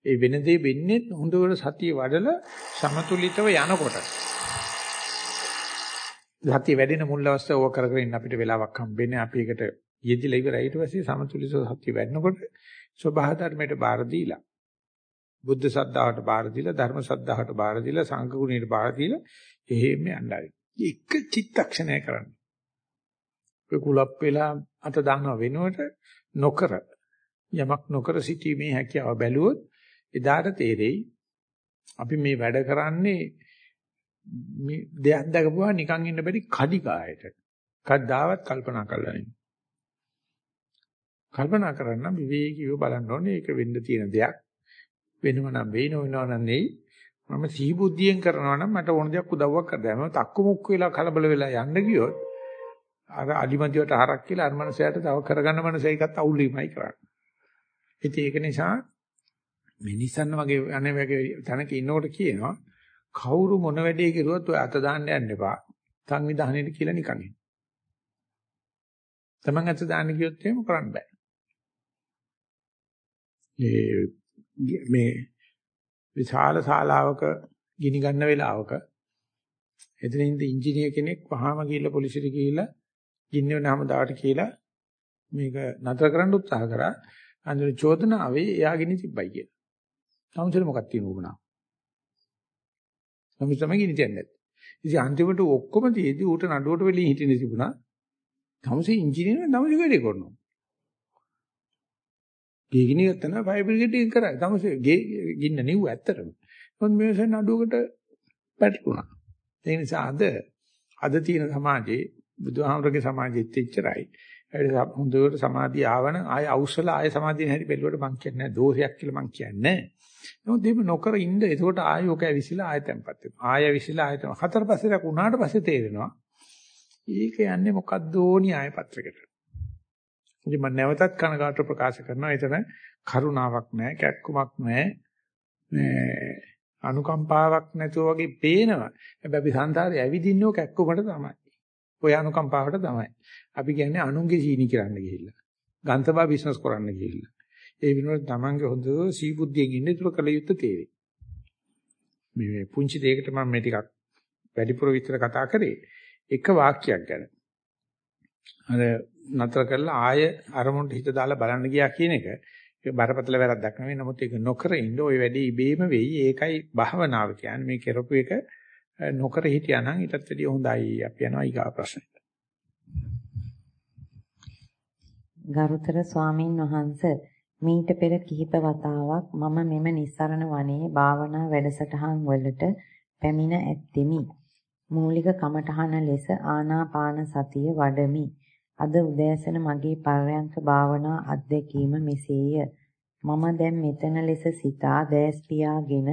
ඒ වෙන දේ වෙන්නේ හොඳට සතිය වඩලා සමතුලිතව යනකොට. සතිය වැඩෙන මුල් අවස්ථාව ඕක කර කර ඉන්න අපිට වෙලාවක් හම්බෙන්නේ අපි ඒකට යෙදිලා ඉවරයි ඊට පස්සේ සමතුලිතව සතිය වැඩනකොට ස්වභාව ධර්මයට බාර දීලා බුද්ධ සද්ධාවට බාර දීලා ධර්ම සද්ධාවට බාර දීලා සංඝ ගුණයට බාර දීලා එහෙම යන්නයි. එක චිත්තක්ෂණය කරන්නේ. ඔය කුලප් වෙලා අත දානව වෙනුවට නොකර යමක් නොකර සිටීමේ හැකියාව බැලුවොත් එදාට තේරෙයි අපි මේ වැඩ කරන්නේ මේ දෙයක් දැකපුවා නිකන් ඉන්න බැරි කඩි කායට. කද්දාවත් කල්පනා කරලා නෙමෙයි. කල්පනා කරන්න විවේකීව බලන්න ඕනේ ඒක වෙන්න තියෙන දෙයක්. වෙනව නම් වෙනව වෙනව නම් නෙයි. මම සිහි බුද්ධියෙන් කරනවා නම් මට ඕන දෙයක් උදව්වක් කරදෑ. මම තක්කු මුක්කු වෙලා කලබල වෙලා යන්න ගියොත් අර අලිමදියට හරක් කියලා අර මනසයට තව කරගන්න මනසයිකත් අවුල් වීමයි කරන්නේ. ඉතින් ඒක නිසා මේ නිසන්න වගේ අනේ වගේ තැනක ඉන්නකොට කියනවා කවුරු මොන වැඩේ කරුවත් ඔය අත දාන්න යන්න එපා. සංවිධානයේට කියලා නිකන් ඉන්න. Taman අත දාන්න කියොත් එහෙම කරන්න බෑ. මේ විශාල ශාලාවක ගිනි ගන්න වෙලාවක එතනින්ද ඉංජිනේර කෙනෙක් වහාම ගිහිල්ලා පොලිසියට ගිහිල්ලා ගින්න වෙනම දාට කියලා මේක නතර කරන්න උත්සාහ කරා. අන්තිම චෝදනාවේ එයා ගිනි තිබ්බයි කියලා. තමුසෙල මොකක්ද තියෙන උගුණා. තමයි තමයි ගිනි තියන්නේ. ඉතින් අන්තිමට ඔක්කොම තියේදී ඌට නඩුවට වෙලින් හිටින්න තිබුණා. තමුසේ ඉංජිනේර තමුසේ වැඩේ කරනවා. ගේ ගිනි ගත්තා නම් ෆයර් බ්‍රිගේඩ් එක කරා. තමුසේ ගේ ගින්න නිව්ව ඇත්තටම. මොකද මේ වෙලාවේ නඩුවකට පැටලුණා. ඒ නිසා අද අද තියෙන සමාජයේ බුදුහාමරගේ සමාජෙත් එච්චරයි. ඒ හොඳට සමාධිය ආවන ආය අවශ්‍යලා ආය සමාධිය නැහැටි බැලුවට මං කියන්නේ නැහැ දෝෂයක් කියලා මං කියන්නේ නැහැ. නමුත් එහෙම නොකර ඉන්න එතකොට ආය ඔක ඇවිසිලා ආය තැම්පත් වෙනවා. ආය ඇවිසිලා ආය තැම්පත්. හතර පස්සේ උනාට පස්සේ තේරෙනවා. ඒක යන්නේ මොකද්ද ඕනි ආය පත්‍රයකට. ඉතින් මම නැවතත් කනගාටු ප්‍රකාශ කරනවා. එතන කරුණාවක් නැහැ, කැක්කුමක් නැහැ. මේ අනුකම්පාවක් නැතුව වගේ පේනවා. හැබැයි අපි සංසාරේ ඇවිදින්නෝ කැක්කුමට තමයි. ඔය අනුකම්පාවට තමයි. අපි කියන්නේ අනුන්ගේ සීනි කරන්න ගිහිල්ලා. ගන්තබා බිස්නස් කරන්න ගිහිල්ලා. ඒ වෙනුවට තමන්ගේ හොඳ සීබුද්ධියෙන් ඉන්න ඉතුරු කළ යුත්තේ තේරෙයි. මේ පුංචි දෙයකට මම මේ ටිකක් වැඩිපුර විතර කතා කරේ. එක වාක්‍යයක් ගැන. අර නතර කරලා ආය අරමුණට හිත දාලා බලන්න ගියා කියන එක ඒක බරපතල වැරද්දක් නෙවෙයි. නමුත් ඒක නොකර ඉන්න ওই වැඩේ ඉබේම වෙයි. ඒකයි භාවනාව කියන්නේ. මේ කරපු එක නොකර හිටියා නම් ඊටත් වැඩිය හොඳයි. අපි යනවා ඊගා ප්‍රශ්නෙට. ගරුතර ස්වාමින් වහන්සේ මීට පෙර කිහිප වතාවක් මම මෙම නිස්සරණ වනයේ භාවනා වැඩසටහන් වලට පැමිණ ඇත්තෙමි. මූලික කමඨහන ලෙස ආනාපාන සතිය වඩමි. අද උදෑසන මගේ පරයන්ක භාවනා අත්දැකීම මෙසේය. මම දැන් මෙතන ලෙස සිතා දැස් පියාගෙන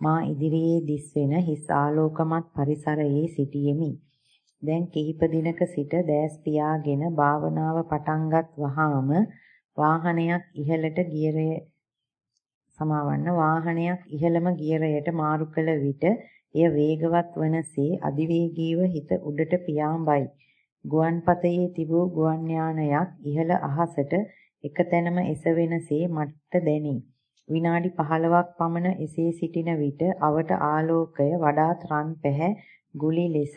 මා ඉදිරියේ දිස්වෙන හිස් ආලෝකමත් පරිසරයේ සිටියෙමි. දැන් කිහිප දිනක සිට දැස් පියාගෙන භාවනාව පටන්ගත් වහාම වාහනයක් ඉහළට ගියරය සමාවන්න වාහනයක් ඉහළම ගියරයට මාරු කළ විට එය වේගවත් වනසේ අධිවේගීව හිත උඩට පියාඹයි. ගුවන්පතේ තිබූ ගුවන් යානයක් ඉහළ අහසට එකතැනම එසවෙනසේ මට දැනේ. විනාඩි 15ක් පමණ එසේ සිටින විට අවට ආලෝකය වඩාත් රන් පැහැ ගුලි ලෙස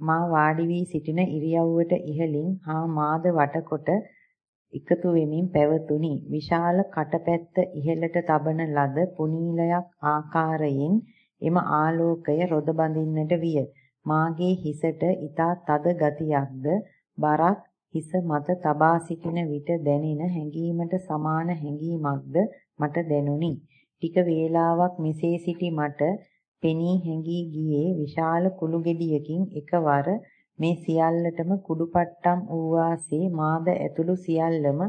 මා වාඩි වී සිටින ඉරියව්වට ඉහළින් හා මාද වටකොට එකතු වෙමින් පැවතුණි. විශාල කටපැත්ත ඉහළට තබන ලද පුනීලයක් ආකාරයෙන් එම ආලෝකය රොද බඳින්නට විය. මාගේ හිසට ඊතා තද ගතියක්ද බරක් හිස මත තබා සිටින විට දැනෙන හැඟීමට සමාන හැඟීමක්ද මට දැනුනි. ටික වේලාවක් මෙසේ සිටි මට පෙනී හැඟී ගියේ විශාල කුළු ගෙඩියකින් එකවර මේ සියල්ලටම කුඩුපට්ටම් වූ වාසේ මාද ඇතුළු සියල්ලම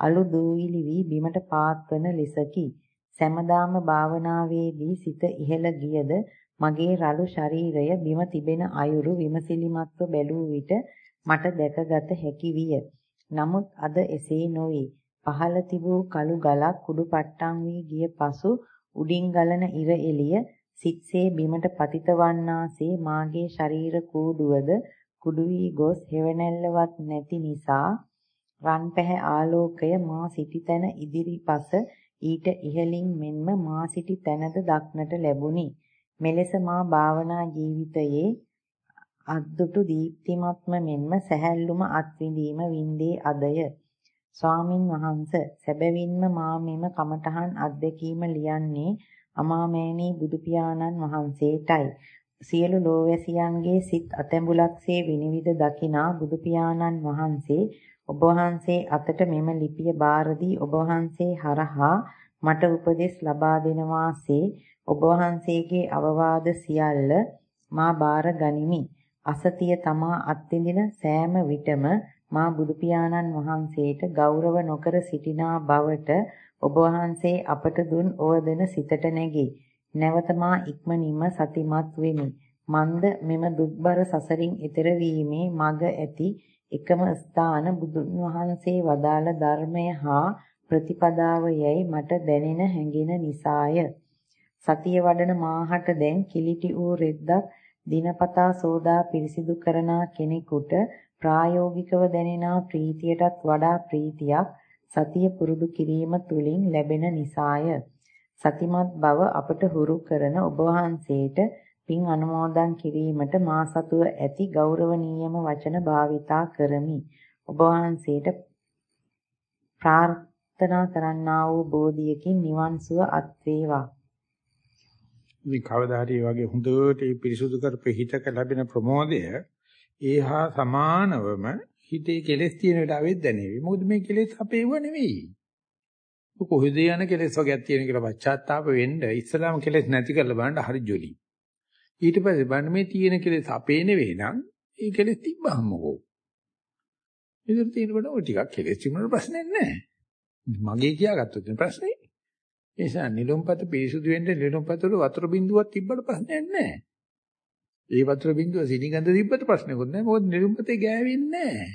අලු දූවිලි වී බිමට පාත්වන ලෙසකි. සෑමදාම භාවනාවේදී සිත ඉහළ ගියද මගේ රළු ශරීරය බිම තිබෙන අයුරු විමසිලිමත්ව බැලූ විට මට දැකගත හැකි විය. නමුත් අද එසේ නොවේ. පහළ තිබූ කළු ගලක් කුඩු පට්ටම් වී ගිය පසු උඩින් ගලන ඉර එළිය සිත්සේ බිමට පතිත වන්නාසේ මාගේ ශරීර කූඩුවද කුඩු වී ගොස් හෙවණැල්ලවත් නැති නිසා රන් පැහැ ආලෝකය මා සිටි තැන ඉදිරිපස ඊට ඉහළින් මෙන්ම මා සිටි තැනද දක්නට ලැබුණි. මෙලෙස මා භාවනා ජීවිතයේ අද්දුටු දීප්තිමත්ම මෙන්ම සැහැල්ලුම අත්විඳීම වින්දේ අදය. ස්වාමින් වහන්ස සැබවින්ම මා මෙම කමඨහන් අත්දැකීම ලියන්නේ අමාමෑණී බුදු පියාණන් වහන්සේටයි. සියලු ලෝවැසියන්ගේ සිත් අතැඹුලක්සේ විනිවිද දකිනා බුදු පියාණන් වහන්සේ ඔබ වහන්සේ අතට මෙම ලිපිය බාර දී ඔබ වහන්සේ හරහා මට උපදෙස් ලබා දෙනවාසේ ඔබ වහන්සේගේ අවවාද සියල්ල මා බාර ගනිමි. අසතිය තමා අත්විඳින සෑම විටම මා බුදු පියාණන් වහන්සේට ගෞරව නොකර සිටිනා බවට ඔබ වහන්සේ අපට දුන් ඕදන සිතට නැගී. නැවත මා ඉක්මනින්ම සතිමත් වෙමි. මන්ද මෙම දුක්බර සසරින් එතර වීමේ මඟ ඇති එකම ස්ථාන බුදුන් වහන්සේ වදාළ ධර්මය හා ප්‍රතිපදාව යයි මට දැනෙන හැඟෙන නිසාය. සතිය වඩන මාහට දැන් කිලිටි වූ රෙද්දක් දිනපතා සෝදා පිරිසිදු කරනා කෙනෙකුට ප්‍රායෝගිකව දැනෙනා ප්‍රීතියටත් වඩා ප්‍රීතියක් සතිය පුරුදු කිරීම තුළින් ලැබෙන නිසාය. සතිමත් බව අපට හුරු කරන ඔබ වහන්සේට පින් අනුමෝදන් කිරීමට මා සතුව ඇති ගෞරවනීයම වචන භාවිතා කරමි. ඔබ වහන්සේට ප්‍රාර්ථනා කරන්නා වූ බෝධියකින් නිවන් සුව අත් වේවා. මේ කවදා හරි වගේ හොඳට පිරිසුදු කරපෙ හිතක ලැබෙන ප්‍රමෝදය ඒහා සමානවම හිතේ කෙලෙස් තියෙන වෙලාවෙත් දැනෙවි. මොකද මේ කෙලෙස් අපේව නෙවෙයි. කොහෙද යන කෙලෙස් වර්ගයක් තියෙන කියලා පශ්චාත්තාප වෙන්න ඉස්සලාම කෙලෙස් නැති කරලා බලන්න හරි ජොලි. ඊට පස්සේ බලන්න මේ තියෙන කෙලෙස් අපේ නෙවෙයි නම් ඒ කෙලෙස් තිබ්බහම මොකෝ. ඉතින් තියෙනකොට ඔය ටිකක් කෙලෙස් තිබුණාට ප්‍රශ්නයක් නැහැ. මගේ කියාගත්තොත් ප්‍රශ්නේ. ඒ නිසා නිලුම්පත පිරිසුදු වෙන්න නිලුම්පත වල වතුර බින්දුවක් තිබ්බට ප්‍රශ්නයක් නැහැ. ඒ වතුර බින්දුව සිනිගඳ තිබ්බට ප්‍රශ්නකුත් නැහැ. මොකද නිලුම්පතේ ගෑවෙන්නේ නැහැ.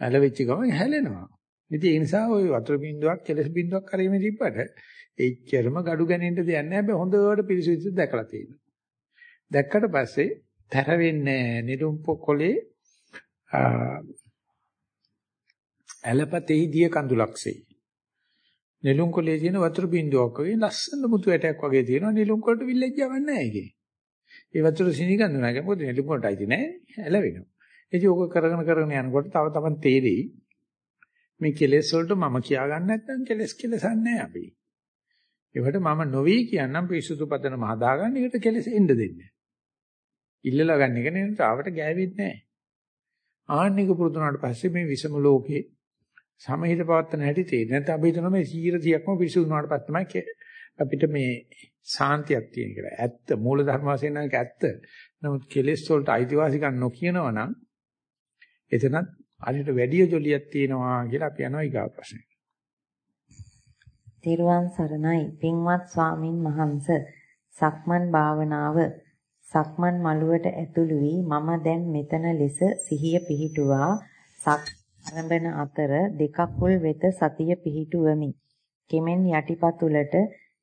ඇලවෙච්ච ගමන් හැලෙනවා. ඉතින් ඒ නිසා ওই වතුර බින්දුවක් කෙලස් බින්දුවක් කරේම තිබ්බට එච්චරම gadu ගැනෙන්න දෙයක් නැහැ. හැබැයි හොඳට පිරිසුදු දැකලා තියෙනවා. දැක්කට පස්සේ තැර වෙන්නේ නිලුම්පොකොලේ ඇලපතේ දිය කඳුලක්සේ නෙළුම් කොලේ තියෙන වතුර බින්දුවක් වගේ ලස්සන මුතු ඇටයක් වගේ තියෙනවා නෙළුම් කොලට විල්ලෙජ්ජාවක් නැහැ ඒකේ. ඒ වතුර සිනිගන්ධ නැහැ මොකද නෙළුම් කොලට අයිති නැහැ ඇලවෙනවා. ඉතින් ඕක කරගෙන කරගෙන යනකොට තව තවන් තේරෙයි මේ කෙලෙස් වලට මම කියා ගන්න නැත්නම් කෙලෙස් කෙලසන්නේ අපි. ඒවට මම නොවි කියන්නම් පිසුදු පදනම හදාගන්න එකට කෙලෙස් එන්න දෙන්නේ. ඉල්ලලා ගන්න එක නේ තාවට ගෑවෙන්නේ නැහැ. ආන්නික පුරුදුනාට පස්සේ මේ විසම ලෝකේ සමහිත පවත්තන හැටි තේරෙන්නේ නැත්නම් අපි හිතනවා මේ 100%ක්ම පිරිසුදු වුණාට පස්සේ තමයි අපිට මේ සාන්තියක් තියෙන කියලා. ඇත්ත මූල ධර්ම වශයෙන් නම් ඇත්ත. නමුත් කෙලෙස් වලට අයිතිවාසිකම් නොකියනවා නම් එතනත් අරිට වැඩි ජොලියක් තියෙනවා කියලා අපි යනවා ඊගා ප්‍රශ්නෙට. තිරුවන් සරණයි පින්වත් ස්වාමින් වහන්සේ සක්මන් භාවනාව සක්මන් මළුවට ඇතුළු වී මම දැන් මෙතන ලෙස සිහිය පිහිටුවා සක් ආරම්භන අතර දෙකකුල් වෙත සතිය පිහිටුවමි. කෙමෙන් යටිපතුලට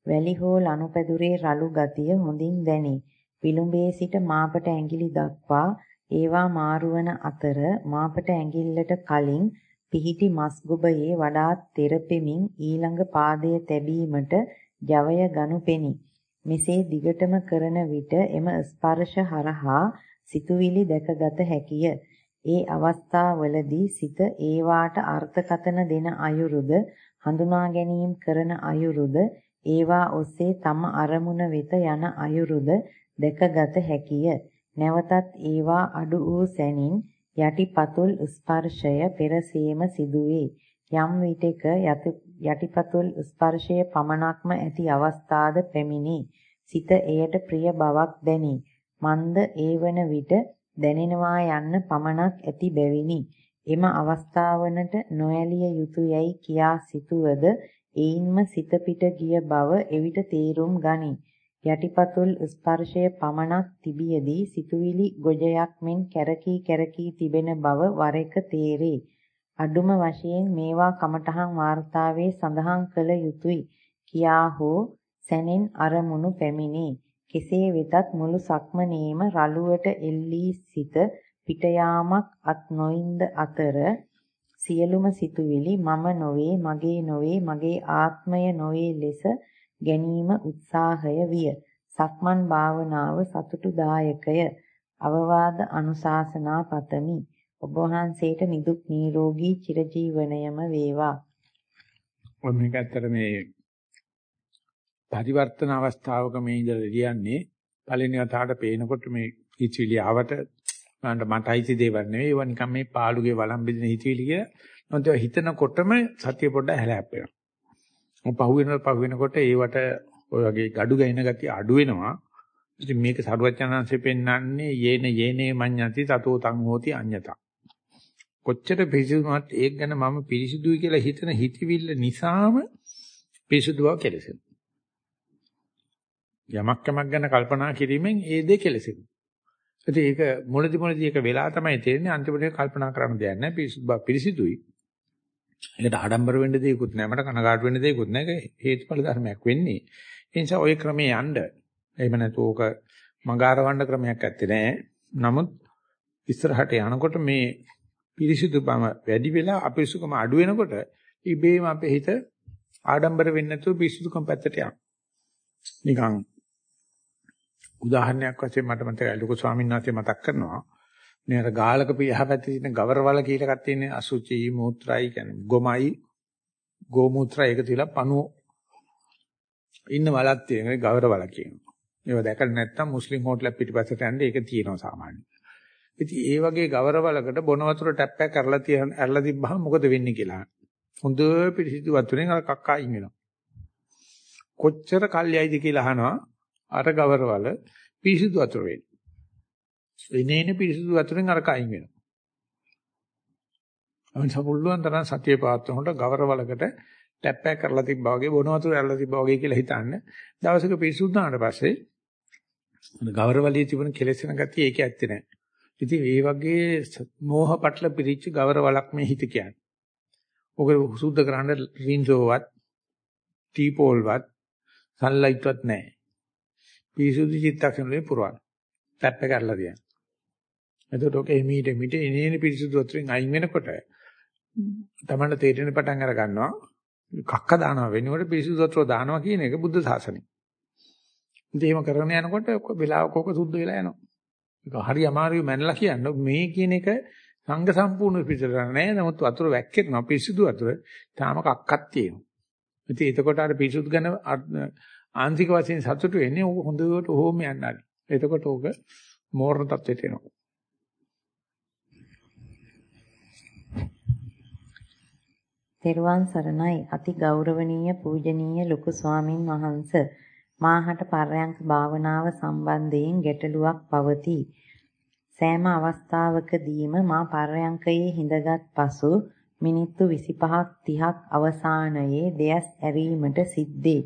වැලි හෝ ලනුපැදුරේ රළු ගතිය හොඳින් දැනේ. විලුඹේ සිට මාපට ඇඟිලි දක්වා ඒවා මාරුවන අතර මාපට ඇඟිල්ලට කලින් පිහිටි මස් ගොබයේ වඩාත් තෙරපෙමින් ඊළඟ පාදය තැබීමට ජවය ගනු පෙනි. මෙසේ දිගටම කරන විට එම ස්පර්ශ හරහා සිතුවිලි දැකගත හැකිය. ඒ අවස්ථාවවලදී සිත ඒවාට අර්ථකතන දෙන අයුරුද හඳුනා ගැනීම කරන අයුරුද ඒවා ඔස්සේ තම අරමුණ වෙත යන අයුරුද දැකගත හැකිය. නැවතත් ඒවා අඩු වූ සැනින් යටිපතුල් ස්පර්ශය පෙරසීම සිදුවේ. යම් විටක යටිපතුල් ස්පර්ශයේ පමණක්ම ඇති අවස්ථාද පැමිණි. සිත එයට ප්‍රිය බවක් දැනි. මන්ද ඒවන විට දැනෙනවා යන්න පමණක් ඇති බැවිනි. එම අවස්ථාවනට නොඇලිය යුතුයයි කියා සිතුවද එයින්ම සිත පිට ගිය බව එවිට තේරුම් ගනි. යටිපතුල් ස්පර්ශය පමණක් තිබියදී සිතුවිලි ගොජයක් මෙන් කැරකී කැරකී තිබෙන බව වර එක තේරේ. අඩුම වශයෙන් මේවා කමඨහන් වාර්තාවේ සඳහන් කළ යුතුය කියා හෝ සැනෙන් අරමුණු පැමිණේ. කෙසේ වෙතත් මුළු සක්මනේම රළුවට එල්ලී සිට පිට යාමක් අත් නොඉන්ද අතර සියලුම සිතුවිලි මම නොවේ මගේ නොවේ මගේ ආත්මය නොවේ ලෙස ගැනීම උත්සාහය විය. සක්මන් භාවනාව සතුටුදායකය. අවවාද අනුශාසනා පතමි. ඔබ වහන්සේට නිදුක් නිරෝගී චිරජීවනයම වේවා. ඔය මේක ඇත්තට මේ පරිවර්තන අවස්ථාවක මේ ඉඳලා ලියන්නේ පළවෙනි වතාවට පේනකොට මේ හිතවිලි ආවට මන්ට මට අයිති දේවල් නෙවෙයි ඒවා නිකන් මේ පාළුගේ වළම් බෙදෙන හිතවිලි කිය. මොකද හිතනකොටම සතිය පොඩ්ඩක් හැලහැප්පෙනවා. පහු වෙනකොට පහු වෙනකොට ඒවට ඔය වගේ gadu ගැින ගතිය අඩු වෙනවා. ඉතින් මේක සරුවචනංශයෙන් පෙන්වන්නේ යේන යේනේ මඤ්ඤති තතෝ තං හෝති අඤ්ඤතං. කොච්චර පිරිසිදුවත් ඒක ගැන මම පිරිසිදුයි කියලා හිතන හිතවිල්ල නිසාම පිරිසිදුව කෙලසෙනවා. යමක් යමක් ගැන කල්පනා කිරීමෙන් ඒ දේ කෙලසෙනවා. ඉතින් ඒක මුලදි මුලදි ඒක වෙලා තමයි තේරෙන්නේ අන්තිමට කල්පනා කරන්න දෙයක් නැහැ පිරිසිදු පිරිසිදුයි. ඒකට ආඩම්බර වෙන්න දෙයක්වත් නැහැ මට කනගාටු වෙන්න දෙයක්වත් නැහැ හේතුඵල ධර්මයක් වෙන්නේ. ඒ නිසා ওই ක්‍රමයේ යන්න එහෙම නැතු ඕක මගාරවන්න ක්‍රමයක් ඇත්තේ නැහැ. නමුත් ඉස්සරහට යනකොට මේ පිරිසිදුකම වැඩි වෙලා අපිරිසුකම අඩු වෙනකොට ඉබේම අපේ හිත ආඩම්බර වෙන්නේ නැතුව පිරිසිදුකම පැත්තට යනවා. නිකන් උදාහරණයක් වශයෙන් මට මතකයි ලොකු ස්වාමීන් වහන්සේ මතක් කරනවා. මේ අර ගාලක පියහපැත්තේ තියෙන ගවරවල කියලා එකක් තියෙන්නේ අසුචි මූත්‍රායි කියන්නේ ගොමයි ගෝමූත්‍රා එක තියලා පණුව ඉන්න වලක් තියෙන ගවරවල කියනවා. ඒව දැකලා නැත්නම් මුස්ලිම් හෝටලයක් පිටිපස්සට යන්නේ ඒක තියෙනවා සාමාන්‍යයෙන්. ඉතින් ඒ වගේ ගවරවලකට බොන වතුර ටැප් එක කරලා තියන ඇරලා තිබ්බහම මොකද වෙන්නේ කියලා. හොඳ පිරිසිදු වතුරෙන් අර කක්කා අයින් වෙනවා. කොච්චර කල්යයිද කියලා අහනවා අර ගවරවල පිරිසිදු වතුර වෙන්නේ. එනේන පිරිසිදු වතුරෙන් අර කයින් වෙනවා. අවන් සමුල්ලුවන් තරම් සතිය පාත්‍රනකොට ගවරවලකට ටැප් එක කරලා තිබ්බා වගේ බොන වතුර ඇරලා තිබ්බා වගේ කියලා හිතන්න. දවසක පිරිසුදු වුණාට පස්සේ ගවරවලියේ තිබුණ කෙලෙසන ගතිය ඒකේ ඇත්තේ නැහැ. ඉතින් ඒ වගේ මෝහ පටල පිරිච්ච ගවරවලක් මේ හිත කියන්නේ. ඔක සුද්ධ කරන්න රින්සෝවත් ටීපෝල්වත් සන්ලයිට්වත් නැහැ. පිරිසුදු චිත්තක්ෂණ වලින් පුරවන්න. ටැප් එක කරලා තියන්න. එතකොට ඔක එමීට මිට එනේන පිරිසුදු වතුරෙන් අයින් වෙනකොට තමන්න තේරෙන පටන් අර ගන්නවා කක්ක දානවා වෙනකොට පිරිසුදු වතුර දානවා කියන එක බුද්ධ ශාසනය. ඉතින් එහෙම කරගෙන යනකොට වෙලාවක ඕක සුද්ධ වෙලා යනවා. ඒක හරි අමාරුයි මැනලා කියන්න මේ කියන එක සංඝ සම්පූර්ණ පිටර නැහැ. නමුත් වතුර වැක්කෙනවා පිරිසුදු වතුර. තාම කක්කක් තියෙනවා. ඉතින් එතකොට අර පිරිසුදු ගැන ආන්තික වශයෙන් සතුටු වෙන්නේ ඕක හොඳට ඕම යන්නයි. එතකොට ඕක මෝරණ තත්ත්වයට එනවා. තෙරුවන් සරණයි අති ගෞරවනීය පූජනීය ලොකු ස්වාමින් වහන්ස මාහට පර්යංක භාවනාව සම්බන්ධයෙන් ගැටලුවක් පවතී. සෑම අවස්ථාවකදීම මා පර්යංකයේ හිඳගත් පසු මිනිත්තු 25ක් 30ක් අවසානයේ දෙයස් ඇරීමට සිද්දේ.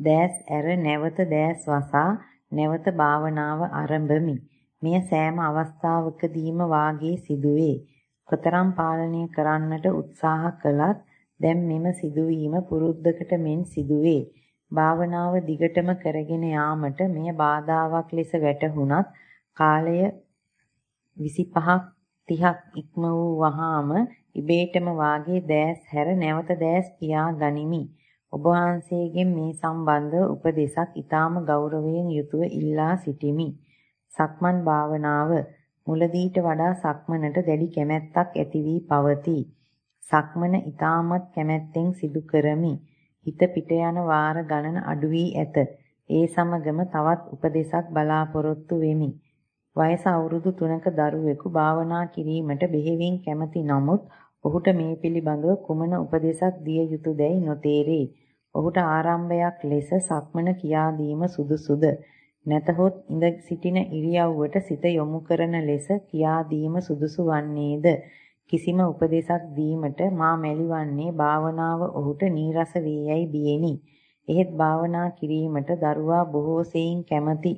දෑස් ඇර නැවත දෑස් වසා නැවත භාවනාව ආරම්භමි. මෙය සෑම අවස්ථාවකදීම වාගේ සිදුවේ. කොතරම් පාලනය කරන්නට උත්සාහ කළත් දැන් මෙම සිදුවීම පුරුද්දකට මෙන් සිදුවේ. භාවනාව දිගටම කරගෙන යාමට මෙය බාධාවක් ලෙස වැටහුණත් කාලය 25ක් 30ක් ඉක්ම වූ වහාම ඉබේටම වාගේ දෑස් හැර නැවත දෑස් පියා ගනිමි. ඔබ වහන්සේගෙන් මේ සම්බන්ධ උපදේශක් ඊටාම ගෞරවයෙන් යුතුව ඉල්ලා සිටිමි. සක්මන් භාවනාව මුලදීට වඩා සක්මනට දැඩි කැමැත්තක් ඇති වී පවතී. සක්මන ඊටමත් කැමැත්තෙන් සිදු කරමි. හිත පිට යන වාර ගණන අඩු වී ඇත. ඒ සමගම තවත් උපදේශක් බලාපොරොත්තු වෙමි. වයස අවුරුදු 3ක දරුවෙකු භාවනා කිරීමට බෙහෙවින් කැමති නමුත් ඔහුට මේ පිළිබඳව කුමන උපදේශක් දිය යුතුයදැයි නොතේරේ. ඔහුට ආරම්භයක් ලෙස සක්මන කියා දීම සුදුසුද? නැතහොත් ඉඳ සිටින ඉරියව්වට සිත යොමු කරන ලෙස කියා දීම සුදුසු වන්නේද? කිසිම උපදේශක් දීමට මා මැලිවන්නේ භාවනාව ඔහුට නීරස වේයයි බියෙනි. එහෙත් භාවනා කිරීමට දරුවා බොහෝ සෙයින් කැමැති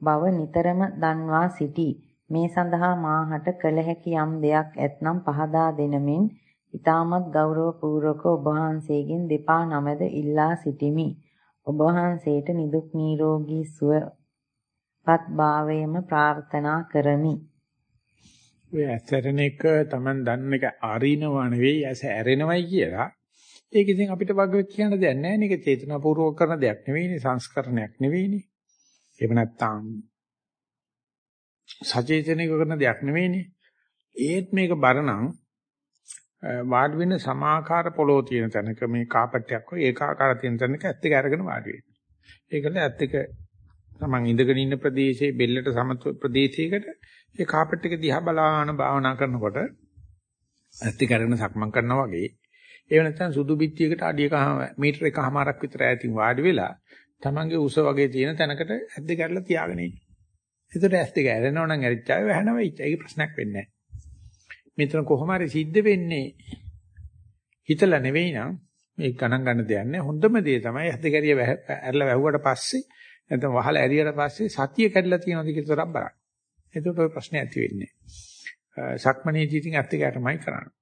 බව නිතරම දන්වා සිටී. මේ සඳහා මාහට කළ හැකි යම් දෙයක් ඇතනම් පහදා දෙනමින් ඊටමත් ගෞරවපූර්වක ඔබ වහන්සේගෙන් දෙපා නමද ඉල්ලා සිටිමි. ඔබ වහන්සේට නිදුක් නිරෝගී සුවපත් භාවයම ප්‍රාර්ථනා කරමි. ඔය ඇසරණ එක Taman දන්න එක අරිනවා නෙවෙයි ඇස ඇරෙනවයි කියලා. ඒක ඉතින් අපිට වගේ කියන්න දෙයක් නැහැ නේ. ඒක චේතනාපූර්වක කරන දෙයක් නෙවෙයිනේ සංස්කරණයක් නෙවෙයිනේ. එහෙම නැත්නම් සචේතනික කරන දෙයක් නෙවෙයිනේ. ඒත් මේක බරනම් වාඩි වෙන සමාකාර පොළොව තියෙන තැනක මේ කාපට්ටයක් වගේ ඒකාකාර තියෙන තැනක ඇත්ත එක අරගෙන වාඩි වෙන්න. ඒකල ඇත්ත එක තමන් ඉඳගෙන ඉන්න ප්‍රදේශයේ බෙල්ලට සමත ප්‍රදේශයකට ඒ කාපට් එක දිහා බලාන භාවනා කරනකොට ඇත්ත එක අරගෙන සක්මන් කරනවා වගේ ඒ නැත්නම් සුදු බිත්තියකට අඩියකම මීටර එකමාරක් විතර ඈතින් වාඩි වෙලා තමන්ගේ උස වගේ තියෙන තැනකට ඇද්ද ගැටලා තියාගෙන ඉන්න. ඒකට ඇස් දෙක ඇරෙනව නම් ඇරිච්චාවේ වැහනවා ඉච්ච. ඒක ප්‍රශ්නයක් වෙන්නේ නැහැ. මෙතන කොහොම හරි සිද්ධ වෙන්නේ හිතලා නෙවෙයි නම් මේක ගණන් ගන්න දෙයක් නැහැ. හොඳම දේ තමයි ඇස් දෙක ඇරිය ඇරලා වැහුවට පස්සේ නැත්නම් වහලා ඇරියට පස්සේ සතිය කැඩලා තියෙනවද කියලා තරම් බලන්න. එතකොට ඔය ප්‍රශ්නේ ඇති වෙන්නේ. සක්මණේදී ඉතින් ඇස් දෙක ඇරමයි කරන්නේ.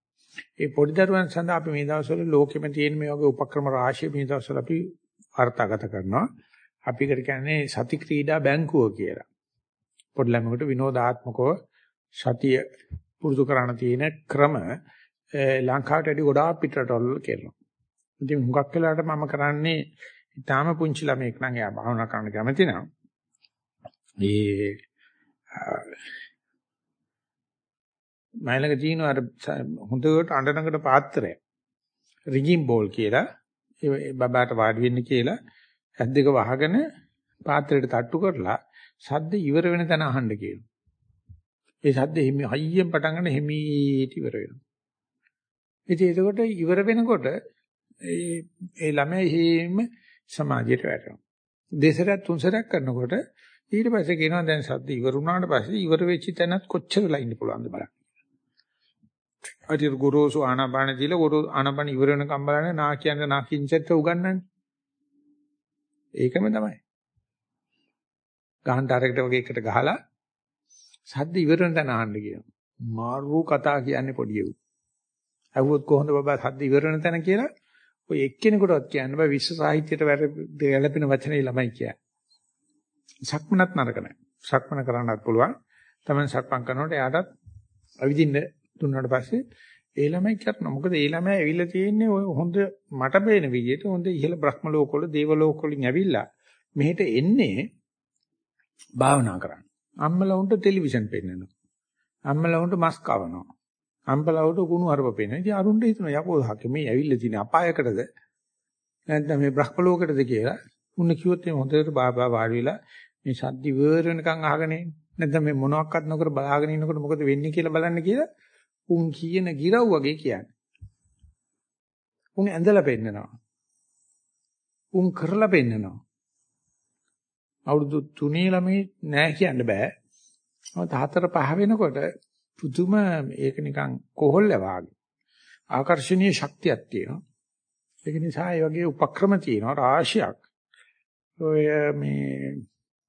ඒ පොඩි දරුවන් සඳහා අපි මේ දවස්වල ලෝකෙම තියෙන මේ වගේ උපක්‍රම රාශිය මේ දවස්වල අපි වර්තාගත කරනවා. අපි කර කියන්නේ සති ක්‍රීඩා බැංකුව කියලා. පොඩි ළමයෙකුට විනෝදාත්මකව සතිය පුරුදු කරන්න තියෙන ක්‍රම ලංකාවට වැඩි ගොඩාක් පිටරටවල කරනවා. ඉතින් හුඟක් වෙලාවට මම කරන්නේ ඊටාම පුංචි ළමෙක් නම් එයා භාවනා කරන්න කැමති නම් ඒ මයිලක තියෙන අර හොඳට අඬනකට පාත්‍රය රිජිම් බෝල් කියලා ඒ බබාට වාඩි වෙන්න කියලා ඇද්දක වහගෙන පාත්‍රයට තට්ටු කරලා සද්ද ඉවර වෙන තැන අහන්න කියනවා. ඒ සද්ද හිමි හයියෙන් පටන් ගන්න හිමීට ඉවර වෙනවා. ඉතින් එතකොට ඉවර වෙනකොට ඒ ඒ ළමයා හිම සමාධියට වැටෙනවා. දෙසරක් තුන්සරක් කරනකොට ඊට පස්සේ කියනවා දැන් සද්ද ඉවර වුණාට පස්සේ ඉවර වෙච්ච තැනත් කොච්චර වෙලා ඉන්න පුළුවන්ද බලන්න. අර ගුරුසු ආනාපාන දීලා ගුරු ආනාපාන ඉවර වෙනකම් බලන්නේ නා කියන්නේ නා කිංචෙත් උගන්නන්නේ. ඒකම තමයි. ගහන්තරයකට වගේ එකට ගහලා සද්ද ඉවර වෙන තැන අහන්න කියනවා. මාරු කතා කියන්නේ පොඩි එව්. අහුවොත් කොහොමද බබා සද්ද ඉවර වෙන තැන කියලා ඔය එක්කෙනෙකුටවත් කියන්න බෑ විශ්ව සාහිත්‍යයට වැළපෙන වචනේ ළමයි කියන්නේ. සක්මනත් නරක නැහැ. සක්මන කරන්නත් පුළුවන්. තමයි සක්මන් කරනකොට එයාටත් අවිදින්න දුන්නාට පස්සේ ඒ ළමයි කරනවා. මොකද ඒ ළමයි ඇවිල්ලා තියෙන්නේ ඔය හොඳ මට පේන විදිහට හොඳ ඉහළ බ්‍රහ්ම ලෝකවල දේව ලෝකවලින් ඇවිල්ලා මෙහෙට එන්නේ භාවනා කරන්න. අම්මලා උන්ට ටෙලිවිෂන් පෙන්නනවා. අම්මලා උන්ට මස් කවනවා. අම්බලා උන්ට කුණු අරප පෙන්නනවා. ඉතින් අරුන්ට හිතනවා යකෝ හක මේ ඇවිල්ලා තියෙන අපායකටද නැත්නම් මේ බ්‍රහ්ම ලෝකෙටද කියලා. උන්න කිව්වොත් මේ හොඳට බාබා වාඩි වෙලා මේ සද්දි වර්ධ වෙනකන් අහගෙන නැත්නම් මේ මොනවත් නොකර බලාගෙන ඉන්නකොට මොකද වෙන්නේ කියලා බලන්න කියලා උන් කියන ගිරව් වගේ කියන්නේ. උන් ඇඳලා පෙන්නනවා. උන් කරලා පෙන්නනවා. අවුරුදු 3 ළමයි නෑ කියන්න බෑ. මම හතර පහ වෙනකොට පුදුම ඒක නිකන් කොහොල්ල වාගේ. ආකර්ෂණීය ශක්තියක් තියෙනවා. ඒක නිසා ඒ වගේ උපක්‍රම තියෙනවා රාශියක්. ඔය මේ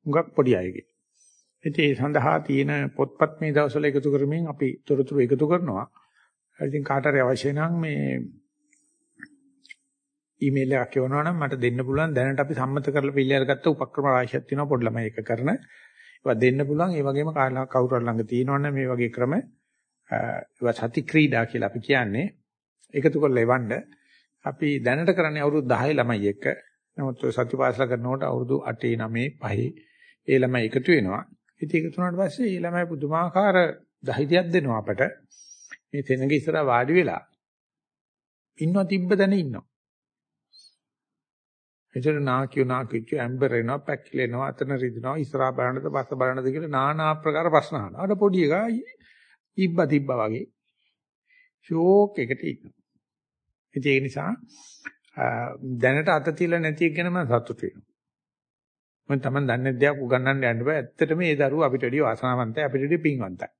හුඟක් පොඩි අයගේ. ඉතින් ඒ සඳහා තියෙන පොත්පත් මේ දවස්වල එකතු කරමින් අපි තොරතුරු එකතු කරනවා. ඉතින් කාට හරි අවශ්‍ය නම් මේ ඊමේල් එකක් යවනවා නම් මට දෙන්න පුළුවන් දැනට අපි සම්මත කරලා පිළිඅරගත්ත උපක්‍රම රාශියක් තියෙනවා පොඩි ළමයි එක කරන. ඒවා දෙන්න පුළුවන්. ඒ වගේම කාලා කවුරු ළඟ තියෙනවනේ මේ වගේ ක්‍රම ඒවා සති ක්‍රීඩා කියලා අපි කියන්නේ. එකතු කරලා එවන්න. අපි දැනට කරන්නේ අවුරුදු 10 ළමයි එක්ක. නමුත් සතිපාසල කරනකොට අවුරුදු 8 9 5 ඒ ළමයි එකතු වෙනවා. ඉතින් ඒක තුනට පස්සේ ඒ ළමයි පුදුමාකාර ධෛර්යයක් දෙනවා අපට. මේ තැනක ඉස්සරහ වාඩි වෙලා ඉන්නව තිබ්බ තැන ඉන්නවා. එතන නාකියෝ නාකිච්ච ඇම්බර් වෙනවා පැකිලෙනවා අතන රිදෙනවා ඉස්සරහා බලන්නද පස්ස බලන්නද කියලා নানা ආකාර ප්‍රශ්න අහනවා. අර පොඩි එකා ඉබ්බා තිබ්බා වගේ ෂෝක් එකට ඉන්නවා. ඒ නිසා දැනට අත තියලා නැති එක ගැන මම සතුටු වෙනවා. මම Taman දන්නේ දෙයක් උගන්වන්න යන්න බෑ. ඇත්තටම ඒ දරුවෝ අපිට වැඩිය වාසනාවන්තයි අපිට වැඩිය පින්වන්තයි.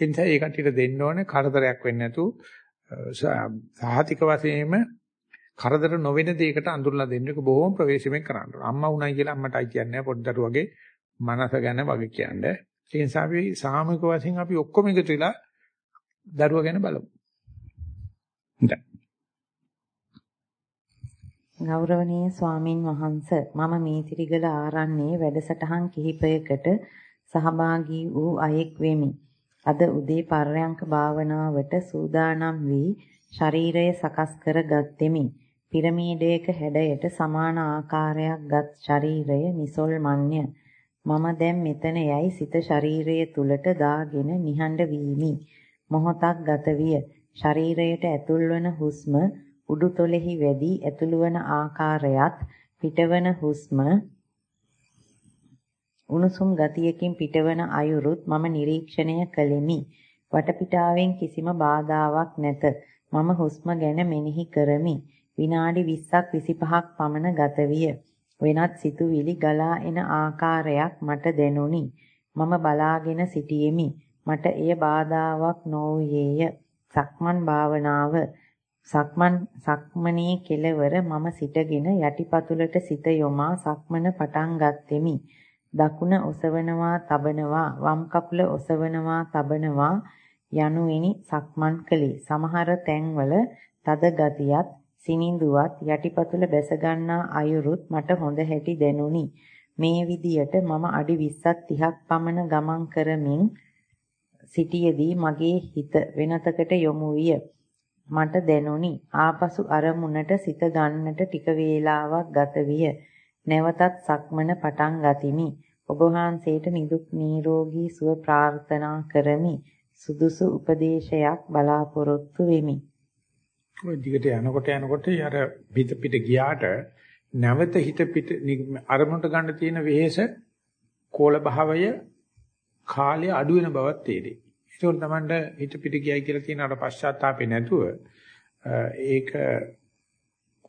ඒ නිසා ඒ කට්ටියට දෙන්න ඕනේ කරදරයක් වෙන්නේ නැතු සාහතික වශයෙන්ම කරදර නොවන දෙයකට අඳුරලා දෙන්න එක බොහොම ප්‍රවේශමෙන් කරන්න ඕනේ. අම්මා උණයි කියලා අම්මටයි කියන්නේ පොඩි දරුවගේ මනස ගැන වගේ කියන්නේ. ඒ නිසා අපි සාමූහික වශයෙන් අපි ඔක්කොම එකතු වෙලා දරුවා ගැන බලමු. හොඳයි. ගෞරවනීය ස්වාමින් වහන්ස මම මීතිරිගල ආරණ්‍යයේ වැඩසටහන් කිහිපයකට සහභාගී වූ අයෙක් වෙමි. අද උදේ පර්යංක භාවනාවට සූදානම් වී ශරීරය සකස් කර ගත්ෙමි. පිරමීඩයක හැඩයට සමාන ආකාරයක් ගත් ශරීරය නිසල්මන්්‍ය. මම දැන් මෙතන යයි සිත ශරීරය තුලට දාගෙන නිහඬ වීමි. මොහොතක් ගත විය. ශරීරයට ඇතුල්වන හුස්ම උඩුතොලෙහි වැඩි ඇතුළු වන ආකාරයත් පිටවන හුස්ම උණුසුම් ගතියකින් පිටවන අයුරුත් මම නිරීක්ෂණය කළෙමි. වටපිටාවෙන් කිසිම බාධාවක් නැත. මම හුස්ම ගැන මෙනෙහි කරමි. විනාඩි 20ක් 25ක් පමණ ගත විය. වෙනත් සිතුවිලි ගලා එන ආකාරයක් මට දැනුනි. මම බලාගෙන සිටියෙමි. මට එය බාධාවක් නොවුයේය. සක්මන් භාවනාව සක්මන් සක්මනේ කෙලවර මම සිටගෙන යටිපතුලට සිත යොමා සක්මන පටන් ගත්ෙමි. දකුණ ඔසවනවා තබනවා වම් කකුල ඔසවනවා තබනවා යනුවෙනි සක්මන් කළේ. සමහර තැන්වල තද ගතියත් සිනිඳුවත් යටිපතුල බැස ගන්නා අයුරුත් මට හොඳ හැටි දැනුනි. මේ විදියට මම අඩි 20ක් 30ක් පමණ ගමන් කරමින් සිටියේදී මගේ හිත වෙනතකට යොමු විය. මට දැනුනි ආපසු අරමුණට සිත ගන්නට ටික වේලාවක් ගත විය. නැවතත් සක්මන පටන් ගතිමි. ඔබ වහන්සේට නිදුක් නිරෝගී සුව ප්‍රාර්ථනා කරමි. සුදුසු උපදේශයක් බලාපොරොත්තු වෙමි. ඔය දිගට යනකොට යනකොට අර පිට පිට ගියාට නැවත හිත පිට අරමුණට ගන්න තියෙන වෙහෙස කෝල භාවය කාලය අඩු වෙන බවක් තේරෙයි. ඒකෝර තමන්ට හිත පිට ගියයි කියලා කියන අර පශ්චාත්තාපේ නැතුව ඒක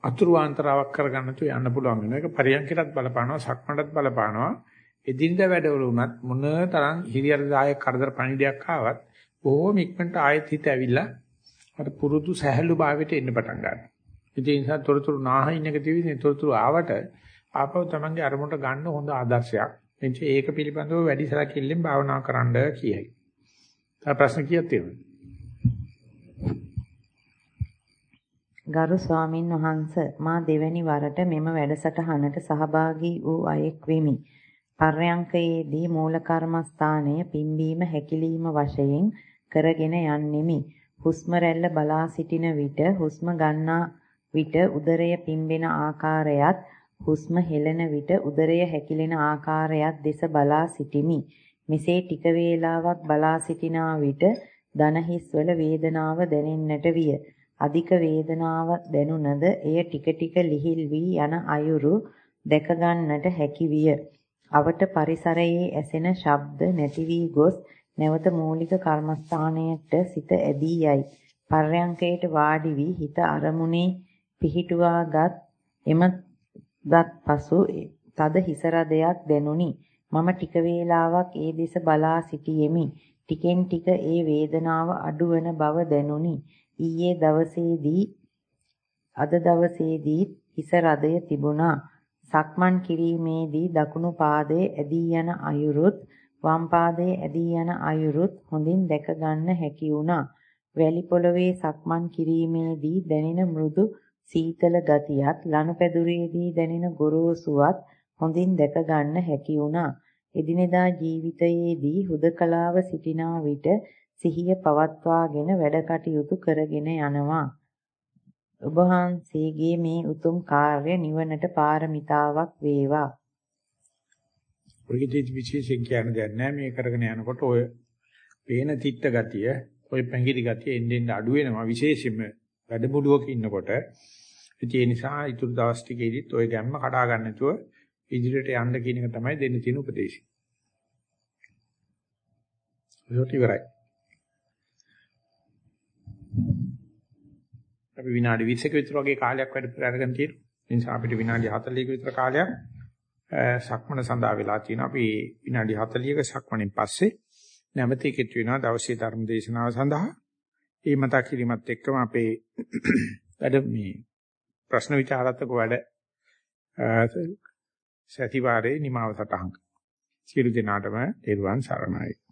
අතුරු ආන්තරාවක් කරගන්න තු යන්න පුළුවන් වෙනවා. ඒක පරියන්කටත් බලපානවා, සක්මණටත් බලපානවා. එදිනදා වැඩවල උනත් මොන තරම් හිරියර දායක කරදර පණිඩයක් ආවත් බොහොම ඉක්මනට ආයෙත් හිත ඇවිල්ලා අර පුරුදු සහැල්ලු භාවයට එන්න පටන් ගන්නවා. ඒ නිසා තොරතුරු නාහින් එක තියදී තොරතුරු ආවට ආපහු තමන්ගේ අරමුණට ගන්න හොඳ ආදර්ශයක්. එනිසා ඒක පිළිබඳව වැඩි සැලකිල්ලෙන් භාවනා කරන්න කියයි. තව ප්‍රශ්න කීයක් තියෙනවද? ගරු ස්වාමින් වහන්ස මා දෙවැනි වරට මෙම වැඩසටහනට සහභාගී වූ අයෙක් වෙමි. පර්යංකයේදී මූල කර්මස්ථානය පිම්බීම හැකිලිම වශයෙන් කරගෙන යන්නෙමි. හුස්ම රැල්ල බලා සිටින විට හුස්ම ගන්නා විට උදරය පිම්බෙන ආකාරයත් හුස්ම හෙළන විට උදරය හැකිලෙන ආකාරයත් දෙස බලා සිටිමි. මෙසේ ටික වේලාවක් බලා සිටිනා විට දන හිස්වල වේදනාව දැනෙන්නට විය. අධික වේදනාව දැනුණද එය ටික ටික ලිහිල් වී යන අයුරු දැක ගන්නට හැකි විය. අවට පරිසරයේ ඇසෙන ශබ්ද නැති වී ගොස් නැවත මූලික කර්මස්ථානයට සිත ඇදී යයි. පර්යංකයට වාඩි වී හිත අරමුණේ පිහිටුවාගත් එම ගත් පසු තද හිස රදයක් දැනුනි. මම ටික වේලාවක් ඒ දෙස බලා සිටියෙමි. ටිකෙන් ටික ඒ වේදනාව අඩුවන බව දැනුනි. ඊයේ දවසේදී අද දවසේදී හිස රදය තිබුණා. සක්මන් කිරීමේදී දකුණු පාදයේ ඇදී යන අයුරුත් වම් පාදයේ ඇදී යන අයුරුත් හොඳින් දැක ගන්න හැකි වුණා. වැලි පොළවේ සක්මන් කිරීමේදී දැනෙන මෘදු සීතල ගතියත් ලනුපැදුරේදී දැනෙන ගොරෝසුවත් හොඳින් දැක ගන්න හැකි වුණා. එදිනෙදා ජීවිතයේදී හුදකලාව සිටිනා විට සිහිය පවත්වාගෙන වැඩ කටයුතු කරගෙන යනවා. ඔබ වහන්සේගේ මේ උතුම් කාර්ය නිවනට පාරමිතාවක් වේවා. ඔයදී විශේෂයෙන් කියන දෙයක් නැහැ මේ කරගෙන යනකොට ඔය පේන තිත්ත ගතිය, ඔය පැංගිරි ගතිය එන්නෙන් අඩු වෙනවා විශේෂයෙන්ම වැඩමුළුවක ඉන්නකොට. ඒ නිසා ඊටු දවස් ටිකේදීත් ඔය ගැම්ම කඩා ගන්න නැතුව ඉදිරියට යන්න කියන එක තමයි දෙන්න තියෙන උපදේශය. ඒකට ඉවරයි. අපි විනාඩි 20ක විතර වගේ කාලයක් වැඩ පෙර අරගෙන තියෙනවා. ඒ නිසා අපිට විනාඩි 40ක විතර කාලයක් සක්මන සඳහා වෙලා තියෙනවා. අපි විනාඩි 40ක සක්මණෙන් පස්සේ නැවත එකතු වෙනවා දවසේ ධර්ම දේශනාව සඳහා. ඒ මතක් කිරීමත් එක්කම අපේ වැඩ මේ ප්‍රශ්න විචාරාත්මක වැඩ සතිವಾರේ නිමාව සටහන්. සියලු දෙනාටම තෙරුවන් සරණයි.